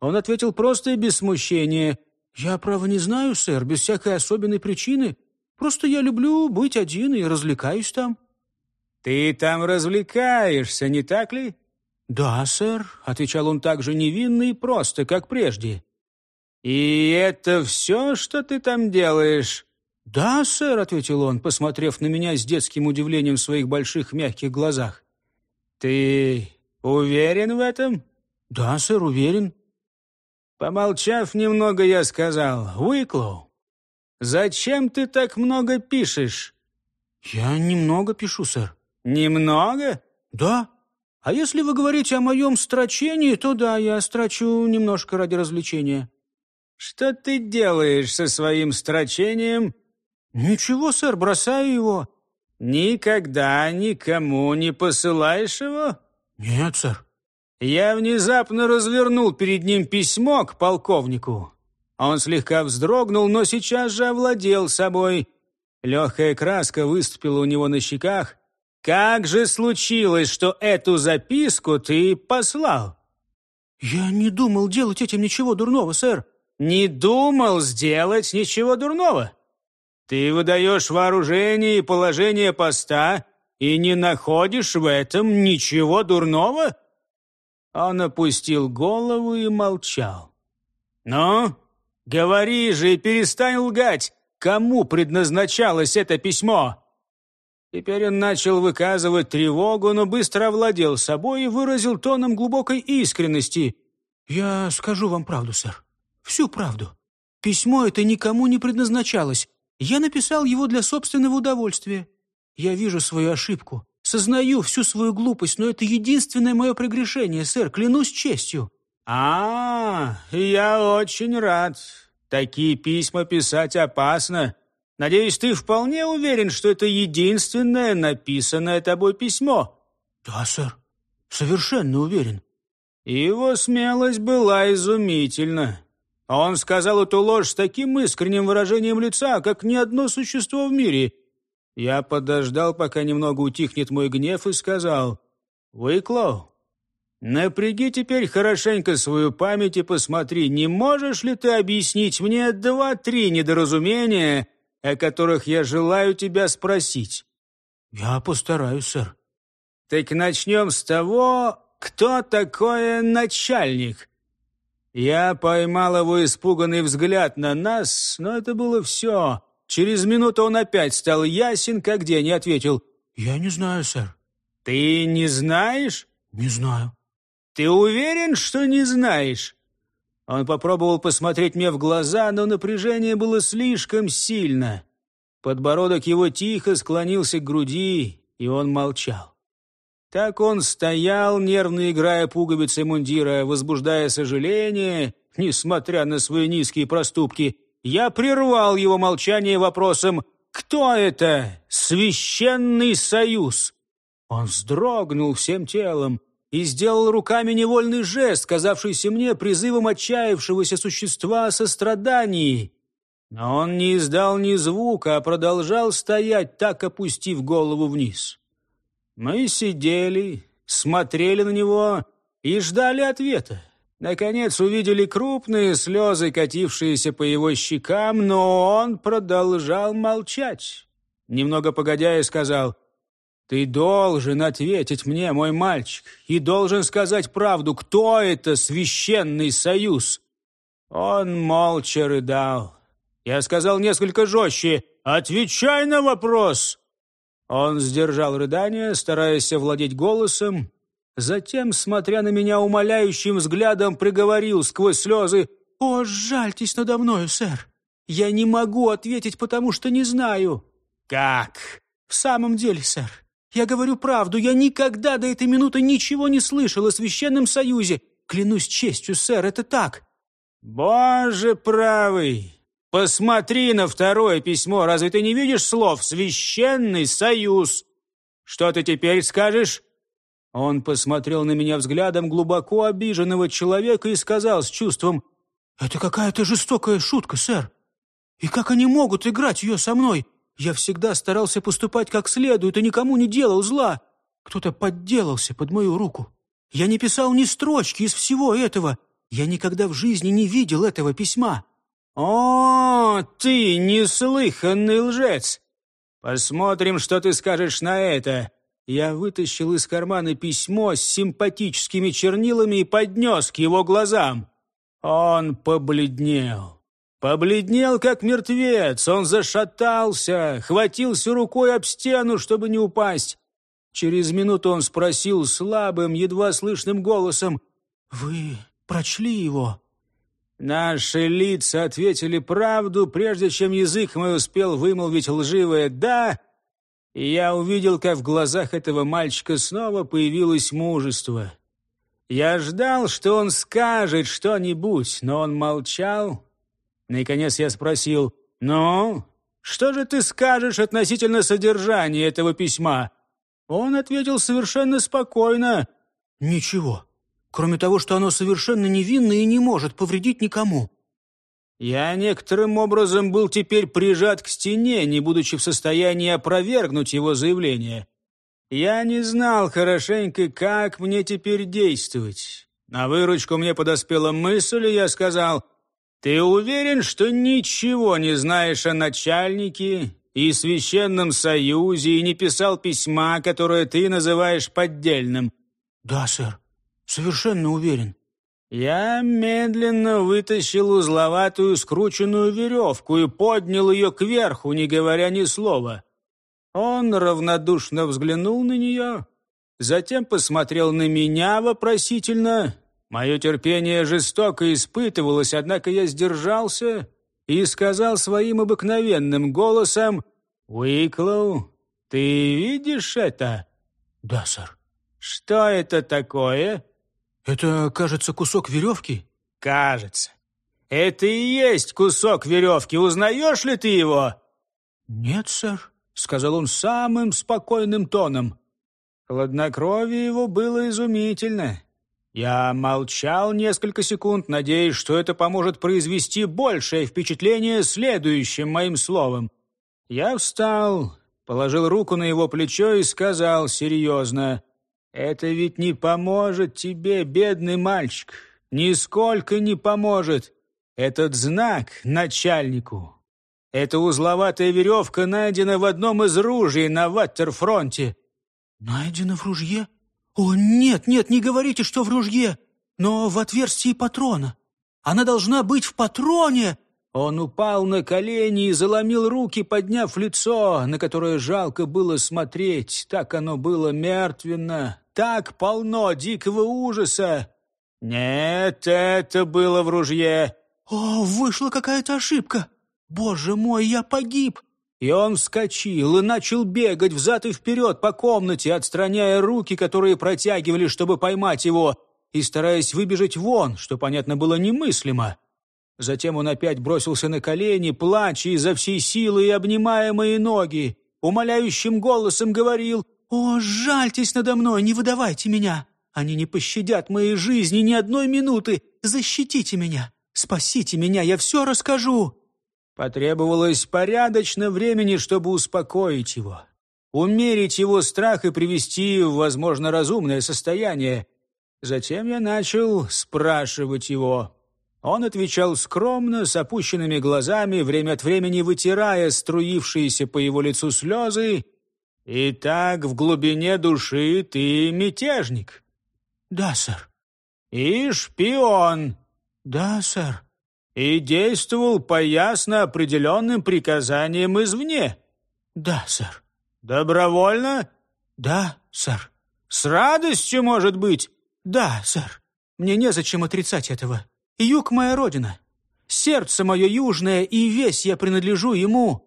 Он ответил просто и без смущения. «Я, право, не знаю, сэр, без всякой особенной причины. Просто я люблю быть один и развлекаюсь там». «Ты там развлекаешься, не так ли? «Да, сэр», — отвечал он так же невинно и просто, как прежде. «И это все, что ты там делаешь?» «Да, сэр», — ответил он, посмотрев на меня с детским удивлением в своих больших мягких глазах. «Ты уверен в этом?» «Да, сэр, уверен». Помолчав немного, я сказал, «Уиклоу, зачем ты так много пишешь?» «Я немного пишу, сэр». «Немного?» «Да. А если вы говорите о моем строчении, то да, я строчу немножко ради развлечения». «Что ты делаешь со своим строчением?» «Ничего, сэр, бросаю его». «Никогда никому не посылаешь его?» «Нет, сэр». Я внезапно развернул перед ним письмо к полковнику. Он слегка вздрогнул, но сейчас же овладел собой. Легкая краска выступила у него на щеках. «Как же случилось, что эту записку ты послал?» «Я не думал делать этим ничего дурного, сэр». «Не думал сделать ничего дурного? Ты выдаешь вооружение и положение поста и не находишь в этом ничего дурного?» Он опустил голову и молчал. «Ну, говори же и перестань лгать, кому предназначалось это письмо!» Теперь он начал выказывать тревогу, но быстро овладел собой и выразил тоном глубокой искренности. «Я скажу вам правду, сэр. Всю правду. Письмо это никому не предназначалось. Я написал его для собственного удовольствия. Я вижу свою ошибку. Сознаю всю свою глупость, но это единственное мое прегрешение, сэр, клянусь честью». «А, я очень рад. Такие письма писать опасно. Надеюсь, ты вполне уверен, что это единственное написанное тобой письмо?» «Да, сэр, совершенно уверен». Его смелость была изумительна. Он сказал эту ложь с таким искренним выражением лица, как ни одно существо в мире — я подождал, пока немного утихнет мой гнев, и сказал, «Выклоу, напряги теперь хорошенько свою память и посмотри, не можешь ли ты объяснить мне два-три недоразумения, о которых я желаю тебя спросить?» «Я постараюсь, сэр». «Так начнем с того, кто такой начальник?» Я поймал его испуганный взгляд на нас, но это было все. Через минуту он опять стал ясен, как день, и ответил. «Я не знаю, сэр». «Ты не знаешь?» «Не знаю». «Ты уверен, что не знаешь?» Он попробовал посмотреть мне в глаза, но напряжение было слишком сильно. Подбородок его тихо склонился к груди, и он молчал. Так он стоял, нервно играя пуговицей мундира, возбуждая сожаление, несмотря на свои низкие проступки, я прервал его молчание вопросом «Кто это? Священный союз?» Он вздрогнул всем телом и сделал руками невольный жест, казавшийся мне призывом отчаявшегося существа о сострадании. Но он не издал ни звука, а продолжал стоять, так опустив голову вниз. Мы сидели, смотрели на него и ждали ответа. Наконец увидели крупные слезы, катившиеся по его щекам, но он продолжал молчать. Немного погодя я сказал, «Ты должен ответить мне, мой мальчик, и должен сказать правду, кто это священный союз?» Он молча рыдал. Я сказал несколько жестче, «Отвечай на вопрос!» Он сдержал рыдание, стараясь овладеть голосом, Затем, смотря на меня умоляющим взглядом, приговорил сквозь слезы «О, жальтесь надо мною, сэр! Я не могу ответить, потому что не знаю». «Как?» «В самом деле, сэр, я говорю правду, я никогда до этой минуты ничего не слышал о Священном Союзе. Клянусь честью, сэр, это так». «Боже правый! Посмотри на второе письмо, разве ты не видишь слов «Священный Союз»? Что ты теперь скажешь?» Он посмотрел на меня взглядом глубоко обиженного человека и сказал с чувством, «Это какая-то жестокая шутка, сэр. И как они могут играть ее со мной? Я всегда старался поступать как следует и никому не делал зла. Кто-то подделался под мою руку. Я не писал ни строчки из всего этого. Я никогда в жизни не видел этого письма». «О, ты неслыханный лжец! Посмотрим, что ты скажешь на это. Я вытащил из кармана письмо с симпатическими чернилами и поднес к его глазам. Он побледнел. Побледнел, как мертвец. Он зашатался, хватился рукой об стену, чтобы не упасть. Через минуту он спросил слабым, едва слышным голосом, «Вы прочли его?» Наши лица ответили правду, прежде чем язык мой успел вымолвить лживое «да», и я увидел, как в глазах этого мальчика снова появилось мужество. Я ждал, что он скажет что-нибудь, но он молчал. Наконец я спросил, «Ну, что же ты скажешь относительно содержания этого письма?» Он ответил совершенно спокойно, «Ничего, кроме того, что оно совершенно невинно и не может повредить никому». Я некоторым образом был теперь прижат к стене, не будучи в состоянии опровергнуть его заявление. Я не знал хорошенько, как мне теперь действовать. На выручку мне подоспела мысль, и я сказал, «Ты уверен, что ничего не знаешь о начальнике и священном союзе, и не писал письма, которое ты называешь поддельным?» «Да, сэр, совершенно уверен». Я медленно вытащил узловатую скрученную веревку и поднял ее кверху, не говоря ни слова. Он равнодушно взглянул на нее, затем посмотрел на меня вопросительно. Мое терпение жестоко испытывалось, однако я сдержался и сказал своим обыкновенным голосом «Уиклоу, ты видишь это?» «Да, сэр». «Что это такое?» «Это, кажется, кусок веревки?» «Кажется. Это и есть кусок веревки. Узнаешь ли ты его?» «Нет, сэр», — сказал он самым спокойным тоном. Хладнокровие его было изумительно. Я молчал несколько секунд, надеясь, что это поможет произвести большее впечатление следующим моим словом. Я встал, положил руку на его плечо и сказал серьезно — это ведь не поможет тебе, бедный мальчик. Нисколько не поможет. Этот знак начальнику. Эта узловатая веревка найдена в одном из ружей на Ваттерфронте. Найдена в ружье? О, нет, нет, не говорите, что в ружье, но в отверстии патрона. Она должна быть в патроне. Он упал на колени и заломил руки, подняв лицо, на которое жалко было смотреть. Так оно было мертвенно, так полно дикого ужаса. Нет, это было в ружье. О, вышла какая-то ошибка. Боже мой, я погиб. И он вскочил и начал бегать взад и вперед по комнате, отстраняя руки, которые протягивали, чтобы поймать его, и стараясь выбежать вон, что, понятно, было немыслимо. Затем он опять бросился на колени, плача изо всей силы и обнимая мои ноги. Умоляющим голосом говорил «О, жальтесь надо мной, не выдавайте меня! Они не пощадят моей жизни ни одной минуты! Защитите меня! Спасите меня, я все расскажу!» Потребовалось порядочно времени, чтобы успокоить его, умерить его страх и привести в, возможно, разумное состояние. Затем я начал спрашивать его. Он отвечал скромно, с опущенными глазами, время от времени вытирая струившиеся по его лицу слезы, «Итак, в глубине души ты мятежник?» «Да, сэр». «И шпион?» «Да, сэр». «И действовал по ясно определенным приказаниям извне?» «Да, сэр». «Добровольно?» «Да, сэр». «С радостью, может быть?» «Да, сэр. Мне незачем отрицать этого. Юг — моя родина. Сердце мое южное, и весь я принадлежу ему.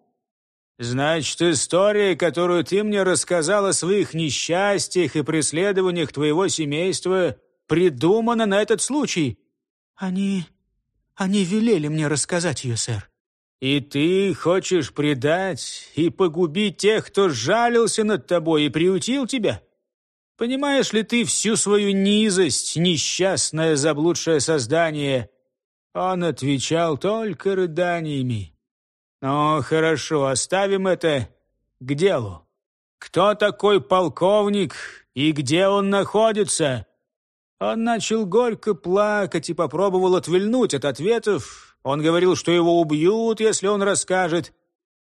«Значит, история, которую ты мне рассказал о своих несчастьях и преследованиях твоего семейства, придумана на этот случай?» «Они... они велели мне рассказать ее, сэр». «И ты хочешь предать и погубить тех, кто жалился над тобой и приютил тебя? Понимаешь ли ты всю свою низость, несчастное заблудшее создание?» Он отвечал только рыданиями. «Ну, хорошо, оставим это к делу. Кто такой полковник и где он находится?» Он начал горько плакать и попробовал отвильнуть от ответов. Он говорил, что его убьют, если он расскажет.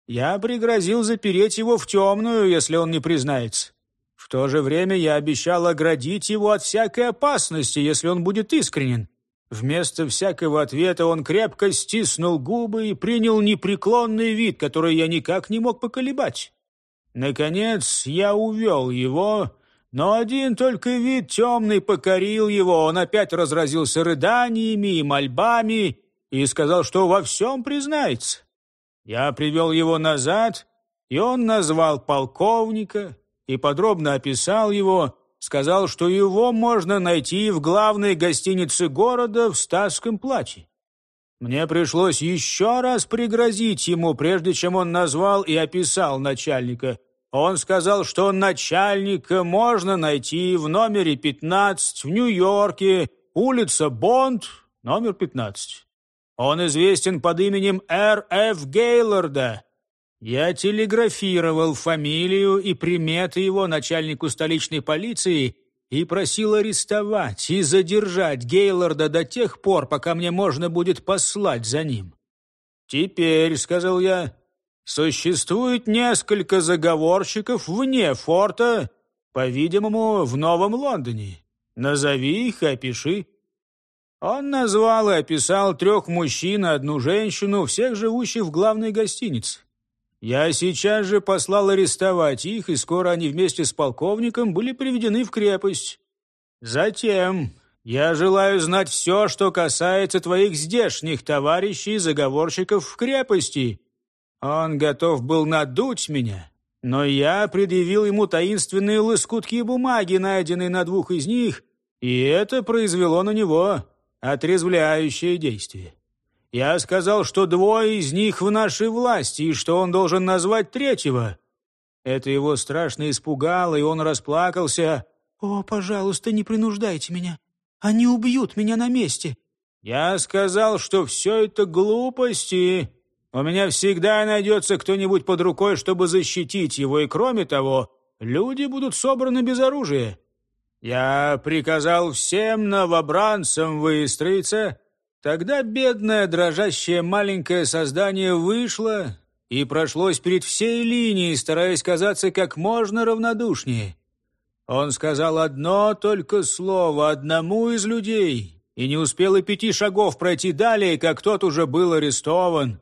Я пригрозил запереть его в темную, если он не признается. «В то же время я обещал оградить его от всякой опасности, если он будет искренен. Вместо всякого ответа он крепко стиснул губы и принял непреклонный вид, который я никак не мог поколебать. Наконец я увел его, но один только вид темный покорил его. Он опять разразился рыданиями и мольбами и сказал, что во всем признается. Я привел его назад, и он назвал полковника и подробно описал его, сказал, что его можно найти в главной гостинице города в статском платье. Мне пришлось еще раз пригрозить ему, прежде чем он назвал и описал начальника. Он сказал, что начальника можно найти в номере 15 в Нью-Йорке, улица Бонд, номер 15. Он известен под именем Р.Ф. Гейлорда, я телеграфировал фамилию и приметы его начальнику столичной полиции и просил арестовать и задержать Гейлорда до тех пор, пока мне можно будет послать за ним. «Теперь», — сказал я, — «существует несколько заговорщиков вне форта, по-видимому, в Новом Лондоне. Назови их и опиши». Он назвал и описал трех мужчин и одну женщину, всех живущих в главной гостинице. Я сейчас же послал арестовать их, и скоро они вместе с полковником были приведены в крепость. Затем я желаю знать все, что касается твоих здешних товарищей заговорщиков в крепости. Он готов был надуть меня, но я предъявил ему таинственные лоскутки бумаги, найденные на двух из них, и это произвело на него отрезвляющее действие. Я сказал, что двое из них в нашей власти, и что он должен назвать третьего. Это его страшно испугало, и он расплакался. «О, пожалуйста, не принуждайте меня. Они убьют меня на месте». Я сказал, что все это глупости. У меня всегда найдется кто-нибудь под рукой, чтобы защитить его, и кроме того, люди будут собраны без оружия. Я приказал всем новобранцам выстроиться Тогда бедное, дрожащее маленькое создание вышло и прошлось перед всей линией, стараясь казаться как можно равнодушнее. Он сказал одно только слово одному из людей и не успел и пяти шагов пройти далее, как тот уже был арестован.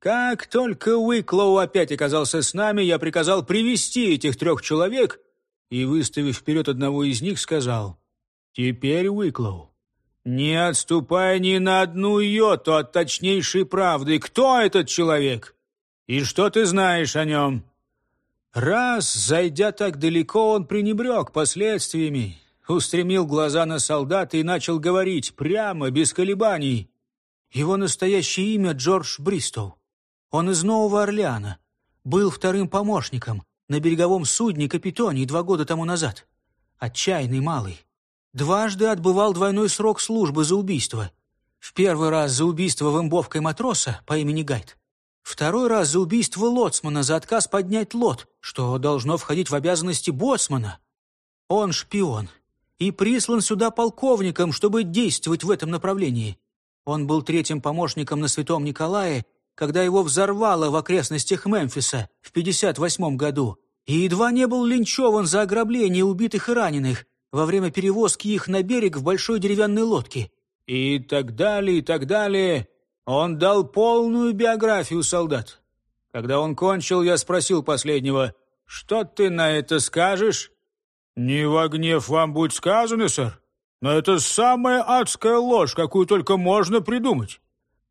Как только Уиклоу опять оказался с нами, я приказал привести этих трех человек и, выставив вперед одного из них, сказал «Теперь, Уиклоу, не отступай ни на одну йоту от точнейшей правды. Кто этот человек? И что ты знаешь о нем?» Раз, зайдя так далеко, он пренебрег последствиями, устремил глаза на солдата и начал говорить прямо, без колебаний. Его настоящее имя Джордж Бристоу. Он из Нового Орлеана. Был вторым помощником на береговом судне «Капитоний» два года тому назад. Отчаянный малый. Дважды отбывал двойной срок службы за убийство. В первый раз за убийство вымбовкой матроса по имени Гайд. Второй раз за убийство лоцмана за отказ поднять лот, что должно входить в обязанности боцмана. Он шпион и прислан сюда полковником, чтобы действовать в этом направлении. Он был третьим помощником на Святом Николае, когда его взорвало в окрестностях Мемфиса в 58 году, и едва не был линчеван за ограбление убитых и раненых, во время перевозки их на берег в большой деревянной лодке. И так далее, и так далее. Он дал полную биографию солдат. Когда он кончил, я спросил последнего, «Что ты на это скажешь?» «Не во гнев вам будет сказано, сэр, но это самая адская ложь, какую только можно придумать».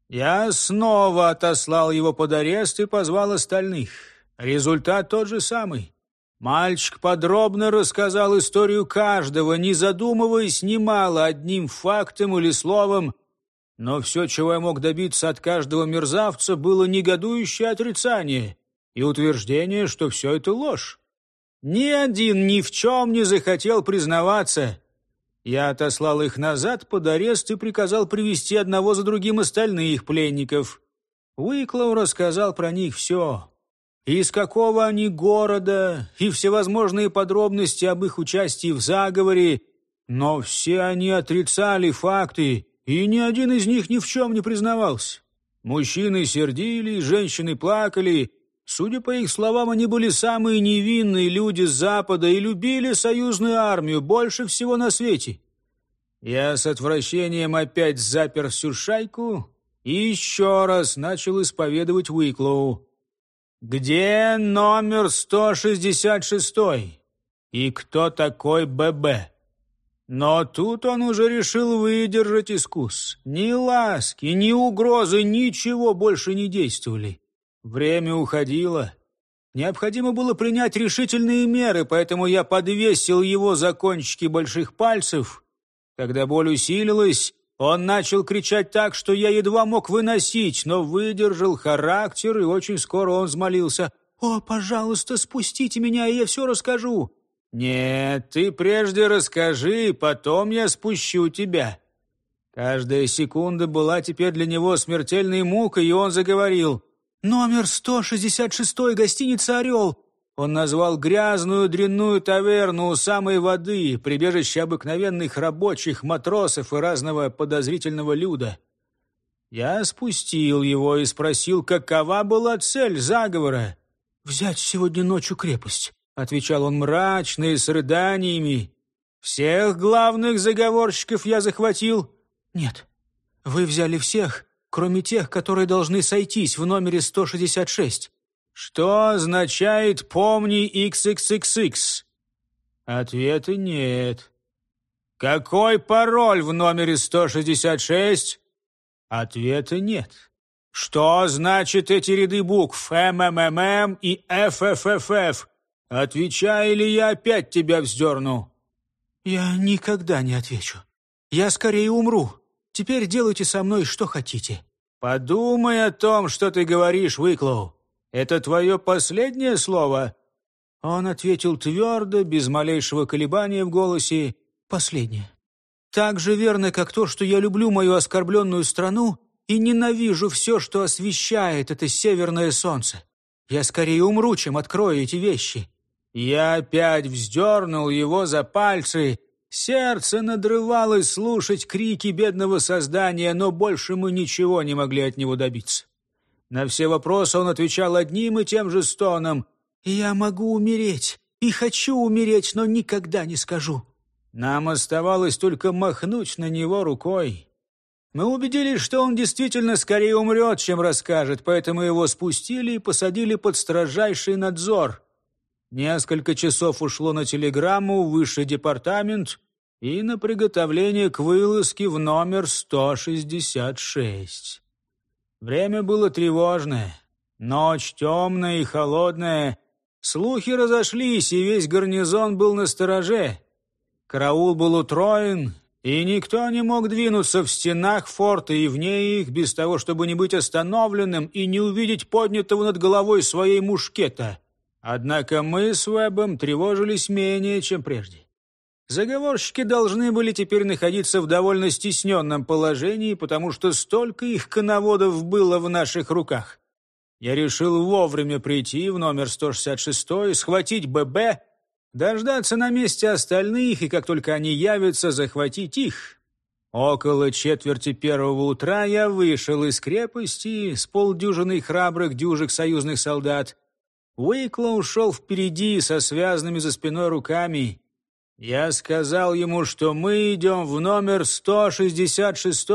Я снова отослал его под арест и позвал остальных. Результат тот же самый. Мальчик подробно рассказал историю каждого, не задумываясь немало одним фактом или словом, но все, чего я мог добиться от каждого мерзавца, было негодующее отрицание и утверждение, что все это ложь. Ни один ни в чем не захотел признаваться. Я отослал их назад под арест и приказал привести одного за другим остальных пленников. Уиклоу рассказал про них все из какого они города, и всевозможные подробности об их участии в заговоре, но все они отрицали факты, и ни один из них ни в чем не признавался. Мужчины сердились, женщины плакали, Судя по их словам, они были самые невинные люди с Запада и любили союзную армию больше всего на свете. Я с отвращением опять запер всю шайку и еще раз начал исповедовать Уиклоу. «Где номер 166? И кто такой ББ?» Но тут он уже решил выдержать искус. Ни ласки, ни угрозы, ничего больше не действовали. Время уходило. Необходимо было принять решительные меры, поэтому я подвесил его за кончики больших пальцев. Когда боль усилилась, он начал кричать так, что я едва мог выносить, но выдержал характер, и очень скоро он взмолился. «О, пожалуйста, спустите меня, и я все расскажу». «Нет, ты прежде расскажи, потом я спущу тебя». Каждая секунда была теперь для него смертельной мукой, и он заговорил. «Номер 166 гостиница «Орел». Он назвал грязную дрянную таверну у самой воды, прибежище обыкновенных рабочих, матросов и разного подозрительного люда. Я спустил его и спросил, какова была цель заговора. «Взять сегодня ночью крепость», — отвечал он мрачно и с рыданиями. «Всех главных заговорщиков я захватил?» «Нет, вы взяли всех, кроме тех, которые должны сойтись в номере 166. Что означает «помни XXXX»? Ответа нет. Какой пароль в номере 166? Ответа нет. Что значит эти ряды букв МММ и ФФФФ? Отвечай, или я опять тебя вздерну. Я никогда не отвечу. Я скорее умру. Теперь делайте со мной что хотите. Подумай о том, что ты говоришь, Уиклоу. Это твое последнее слово?» Он ответил твердо, без малейшего колебания в голосе. «Последнее. Так же верно, как то, что я люблю мою оскорбленную страну и ненавижу все, что освещает это северное солнце. Я скорее умру, чем открою эти вещи». Я опять вздернул его за пальцы. Сердце надрывалось слушать крики бедного создания, но больше мы ничего не могли от него добиться. На все вопросы он отвечал одним и тем же стоном. «Я могу умереть и хочу умереть, но никогда не скажу». Нам оставалось только махнуть на него рукой. Мы убедились, что он действительно скорее умрет, чем расскажет, поэтому его спустили и посадили под строжайший надзор. Несколько часов ушло на телеграмму в высший департамент и на приготовление к вылазке в номер 166. Время было тревожное, ночь темная и холодная. Слухи разошлись, и весь гарнизон был на стороже. Караул был утроен, и никто не мог двинуться в стенах форта и вне их, без того, чтобы не быть остановленным и не увидеть поднятого над головой своей мушкета. Однако мы с Уэбом тревожились менее, чем прежде. Заговорщики должны были теперь находиться в довольно стесненном положении, потому что столько их коноводов было в наших руках. Я решил вовремя прийти в номер 166, схватить ББ, дождаться на месте остальных, и как только они явятся, захватить их. Около четверти первого утра я вышел из крепости с полдюжиной храбрых дюжих союзных солдат. Уикло ушел впереди со связанными за спиной руками. Я сказал ему, что мы идем в номер 166,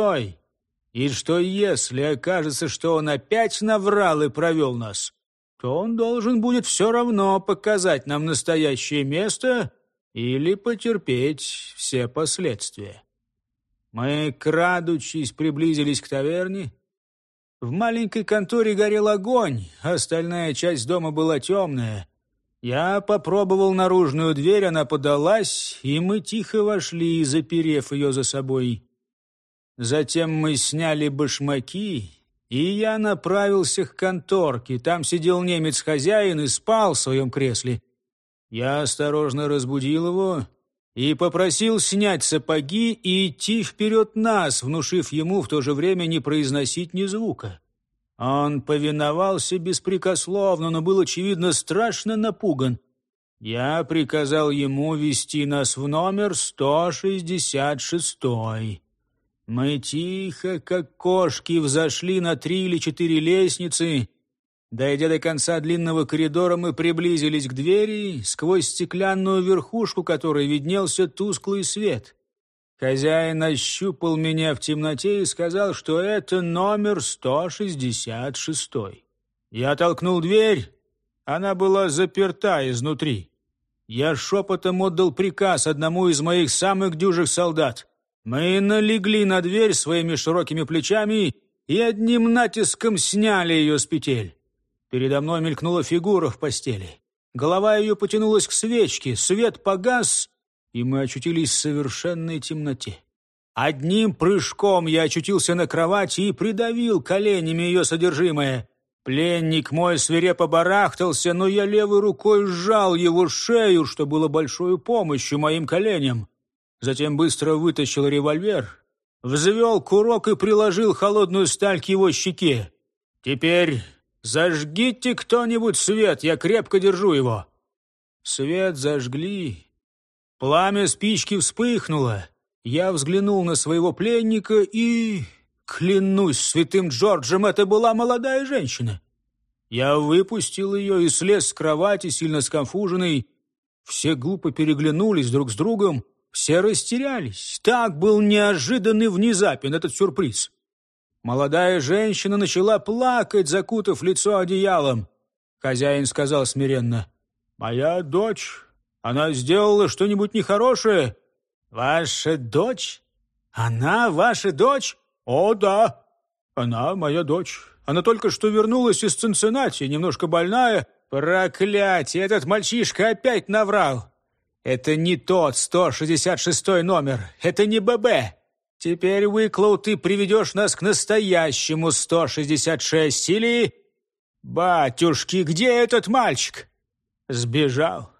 и что если окажется, что он опять наврал и провел нас, то он должен будет все равно показать нам настоящее место или потерпеть все последствия. Мы, крадучись, приблизились к таверне. В маленькой конторе горел огонь, остальная часть дома была темная — я попробовал наружную дверь, она подалась, и мы тихо вошли, заперев ее за собой. Затем мы сняли башмаки, и я направился к конторке. Там сидел немец-хозяин и спал в своем кресле. Я осторожно разбудил его и попросил снять сапоги и идти вперед нас, внушив ему в то же время не произносить ни звука. Он повиновался беспрекословно, но был, очевидно, страшно напуган. Я приказал ему вести нас в номер 166. Мы тихо, как кошки, взошли на три или четыре лестницы Дойдя до конца длинного коридора, мы приблизились к двери, сквозь стеклянную верхушку которой виднелся тусклый свет. Хозяин ощупал меня в темноте и сказал, что это номер 166. Я толкнул дверь, она была заперта изнутри. Я шепотом отдал приказ одному из моих самых дюжих солдат. Мы налегли на дверь своими широкими плечами и одним натиском сняли ее с петель. Передо мной мелькнула фигура в постели. Голова ее потянулась к свечке, свет погас, и мы очутились в совершенной темноте. Одним прыжком я очутился на кровати и придавил коленями ее содержимое. Пленник мой свирепо барахтался, но я левой рукой сжал его шею, что было большой помощью моим коленям. Затем быстро вытащил револьвер, взвел курок и приложил холодную сталь к его щеке. «Теперь «Зажгите кто-нибудь свет, я крепко держу его!» Свет зажгли. Пламя спички вспыхнуло. Я взглянул на своего пленника и... Клянусь святым Джорджем, это была молодая женщина. Я выпустил ее и слез с кровати, сильно сконфуженный. Все глупо переглянулись друг с другом, все растерялись. Так был неожиданный внезапен этот сюрприз. Молодая женщина начала плакать, закутав лицо одеялом. Хозяин сказал смиренно, «Моя дочь, она сделала что-нибудь нехорошее?» «Ваша дочь? Она ваша дочь?» «О, да, она моя дочь. Она только что вернулась из Цинциннати, немножко больная». «Проклятие! Этот мальчишка опять наврал!» «Это не тот 166 номер, это не ББ!» Теперь, Уиклоу, ты приведешь нас к настоящему 166 или... Батюшки, где этот мальчик? Сбежал.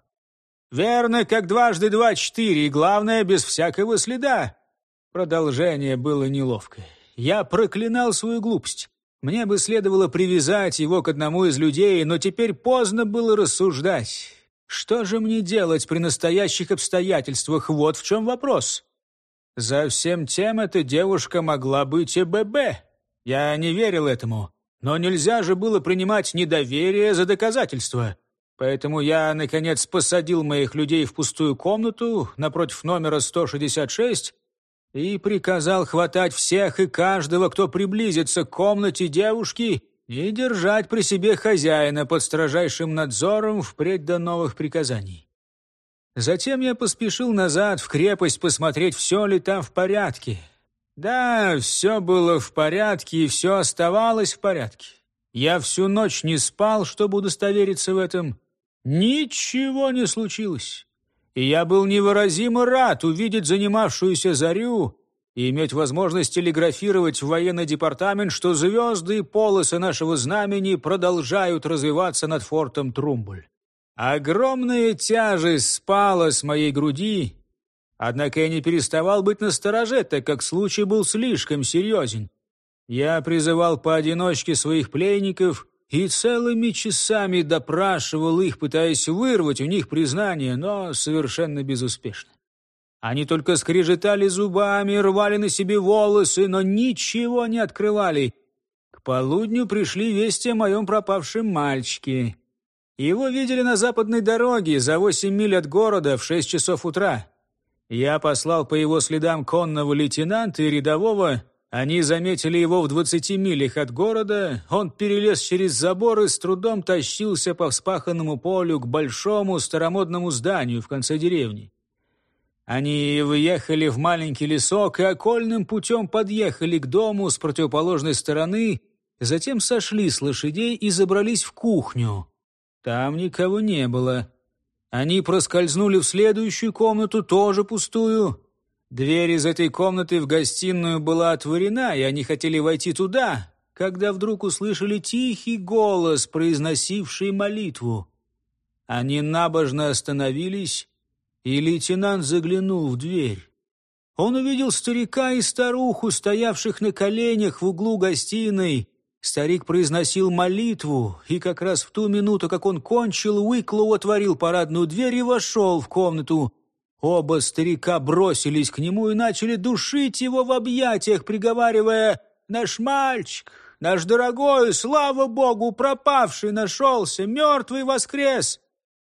Верно, как дважды два четыре, и главное, без всякого следа. Продолжение было неловкое. Я проклинал свою глупость. Мне бы следовало привязать его к одному из людей, но теперь поздно было рассуждать. Что же мне делать при настоящих обстоятельствах? Вот в чем вопрос. За всем тем эта девушка могла быть и ББ. Я не верил этому. Но нельзя же было принимать недоверие за доказательство. Поэтому я, наконец, посадил моих людей в пустую комнату напротив номера 166 и приказал хватать всех и каждого, кто приблизится к комнате девушки, и держать при себе хозяина под строжайшим надзором впредь до новых приказаний. Затем я поспешил назад в крепость посмотреть, все ли там в порядке. Да, все было в порядке, и все оставалось в порядке. Я всю ночь не спал, чтобы удостовериться в этом. Ничего не случилось. И я был невыразимо рад увидеть занимавшуюся зарю и иметь возможность телеграфировать в военный департамент, что звезды и полосы нашего знамени продолжают развиваться над фортом Трумбуль. Огромная тяжесть спала с моей груди, однако я не переставал быть настороже, так как случай был слишком серьезен. Я призывал поодиночке своих пленников и целыми часами допрашивал их, пытаясь вырвать у них признание, но совершенно безуспешно. Они только скрежетали зубами, рвали на себе волосы, но ничего не открывали. К полудню пришли вести о моем пропавшем мальчике. Его видели на западной дороге за восемь миль от города в шесть часов утра. Я послал по его следам конного лейтенанта и рядового. Они заметили его в двадцати милях от города. Он перелез через забор и с трудом тащился по вспаханному полю к большому старомодному зданию в конце деревни. Они выехали в маленький лесок и окольным путем подъехали к дому с противоположной стороны, затем сошли с лошадей и забрались в кухню. Там никого не было. Они проскользнули в следующую комнату, тоже пустую. Дверь из этой комнаты в гостиную была отворена, и они хотели войти туда, когда вдруг услышали тихий голос, произносивший молитву. Они набожно остановились, и лейтенант заглянул в дверь. Он увидел старика и старуху, стоявших на коленях в углу гостиной, Старик произносил молитву, и как раз в ту минуту, как он кончил, Уиклоу отворил парадную дверь и вошел в комнату. Оба старика бросились к нему и начали душить его в объятиях, приговаривая «Наш мальчик! наш дорогой, слава богу, пропавший нашелся, мертвый воскрес!»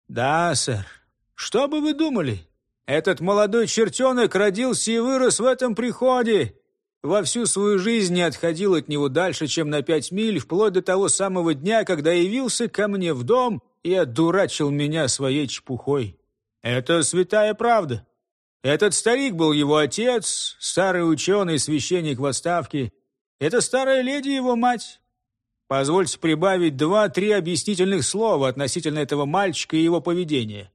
«Да, сэр. Что бы вы думали? Этот молодой чертенок родился и вырос в этом приходе. Во всю свою жизнь не отходил от него дальше, чем на пять миль, вплоть до того самого дня, когда явился ко мне в дом и отдурачил меня своей чепухой. Это святая правда. Этот старик был его отец, старый ученый, священник в отставке. Это старая леди его мать. Позвольте прибавить два-три объяснительных слова относительно этого мальчика и его поведения.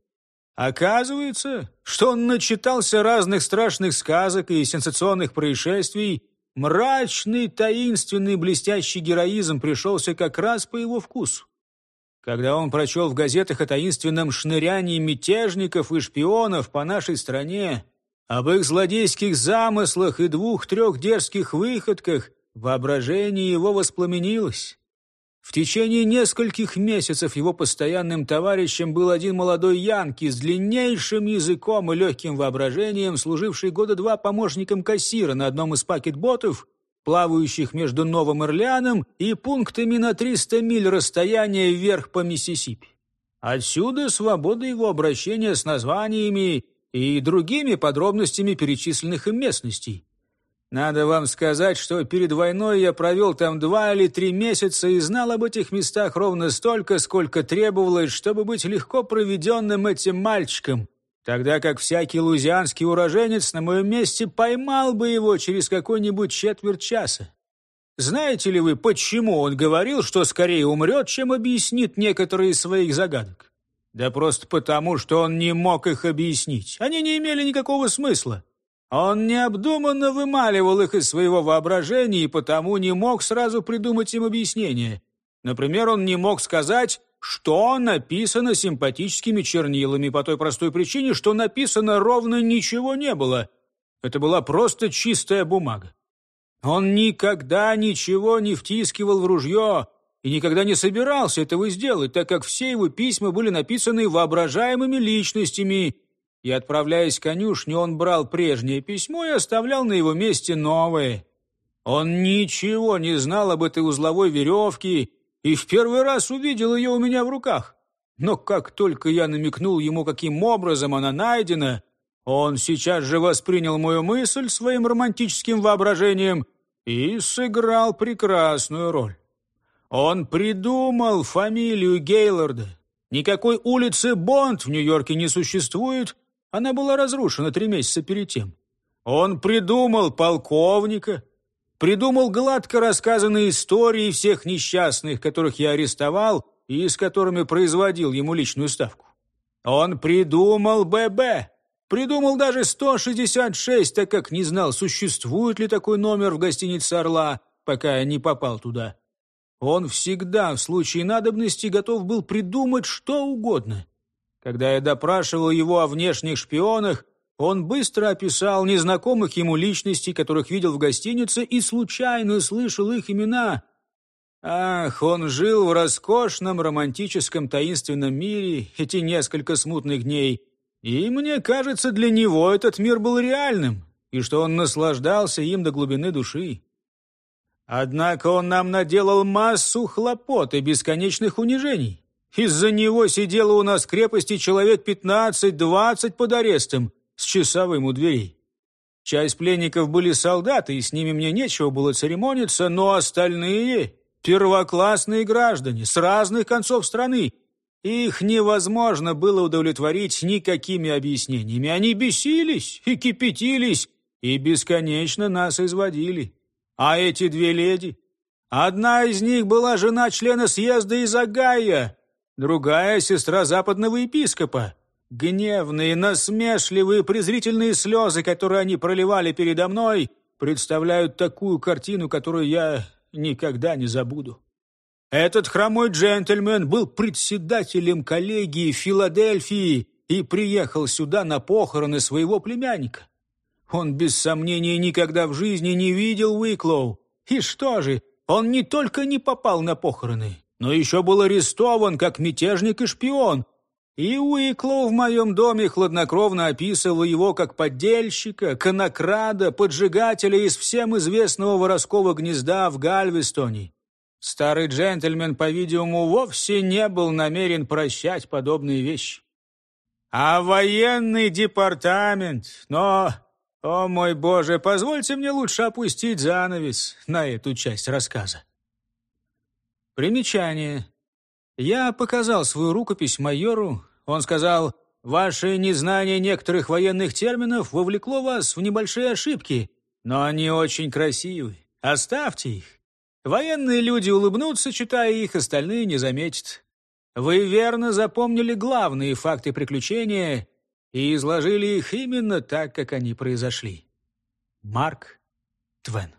Оказывается, что он начитался разных страшных сказок и сенсационных происшествий, мрачный, таинственный, блестящий героизм пришелся как раз по его вкусу. Когда он прочел в газетах о таинственном шнырянии мятежников и шпионов по нашей стране, об их злодейских замыслах и двух-трех дерзких выходках, воображение его воспламенилось. В течение нескольких месяцев его постоянным товарищем был один молодой янки с длиннейшим языком и легким воображением, служивший года два помощником кассира на одном из пакетботов, плавающих между Новым Орлеаном и пунктами на 300 миль расстояния вверх по Миссисипи. Отсюда свобода его обращения с названиями и другими подробностями перечисленных им местностей. Надо вам сказать, что перед войной я провел там два или три месяца и знал об этих местах ровно столько, сколько требовалось, чтобы быть легко проведенным этим мальчиком, тогда как всякий лузианский уроженец на моем месте поймал бы его через какой-нибудь четверть часа. Знаете ли вы, почему он говорил, что скорее умрет, чем объяснит некоторые из своих загадок? Да просто потому, что он не мог их объяснить. Они не имели никакого смысла. Он необдуманно вымаливал их из своего воображения и потому не мог сразу придумать им объяснение. Например, он не мог сказать, что написано симпатическими чернилами по той простой причине, что написано ровно ничего не было. Это была просто чистая бумага. Он никогда ничего не втискивал в ружье и никогда не собирался этого сделать, так как все его письма были написаны воображаемыми личностями, и, отправляясь к конюшне, он брал прежнее письмо и оставлял на его месте новое. Он ничего не знал об этой узловой веревке и в первый раз увидел ее у меня в руках. Но как только я намекнул ему, каким образом она найдена, он сейчас же воспринял мою мысль своим романтическим воображением и сыграл прекрасную роль. Он придумал фамилию Гейлорда. Никакой улицы Бонд в Нью-Йорке не существует, она была разрушена три месяца перед тем. Он придумал полковника, придумал гладко рассказанные истории всех несчастных, которых я арестовал и с которыми производил ему личную ставку. Он придумал ББ, придумал даже 166, так как не знал, существует ли такой номер в гостинице «Орла», пока я не попал туда. Он всегда в случае надобности готов был придумать что угодно. Когда я допрашивал его о внешних шпионах, он быстро описал незнакомых ему личностей, которых видел в гостинице, и случайно слышал их имена. Ах, он жил в роскошном, романтическом, таинственном мире эти несколько смутных дней. И, мне кажется, для него этот мир был реальным, и что он наслаждался им до глубины души. Однако он нам наделал массу хлопот и бесконечных унижений. Из-за него сидело у нас в крепости человек пятнадцать-двадцать под арестом с часовым у дверей. Часть пленников были солдаты, и с ними мне нечего было церемониться, но остальные — первоклассные граждане с разных концов страны. Их невозможно было удовлетворить никакими объяснениями. Они бесились и кипятились, и бесконечно нас изводили. А эти две леди? Одна из них была жена члена съезда из Агая, другая — сестра западного епископа. Гневные, насмешливые, презрительные слезы, которые они проливали передо мной, представляют такую картину, которую я никогда не забуду. Этот хромой джентльмен был председателем коллегии Филадельфии и приехал сюда на похороны своего племянника. Он, без сомнения, никогда в жизни не видел Уиклоу. И что же, он не только не попал на похороны, но еще был арестован как мятежник и шпион. И Уиклоу в моем доме хладнокровно описывал его как поддельщика, конокрада, поджигателя из всем известного воровского гнезда в Гальвестоне. Старый джентльмен, по-видимому, вовсе не был намерен прощать подобные вещи. А военный департамент... Но, о мой боже, позвольте мне лучше опустить занавес на эту часть рассказа. Примечание. Я показал свою рукопись майору. Он сказал, «Ваше незнание некоторых военных терминов вовлекло вас в небольшие ошибки, но они очень красивы. Оставьте их. Военные люди улыбнутся, читая их, остальные не заметят. Вы верно запомнили главные факты приключения и изложили их именно так, как они произошли. Марк Твен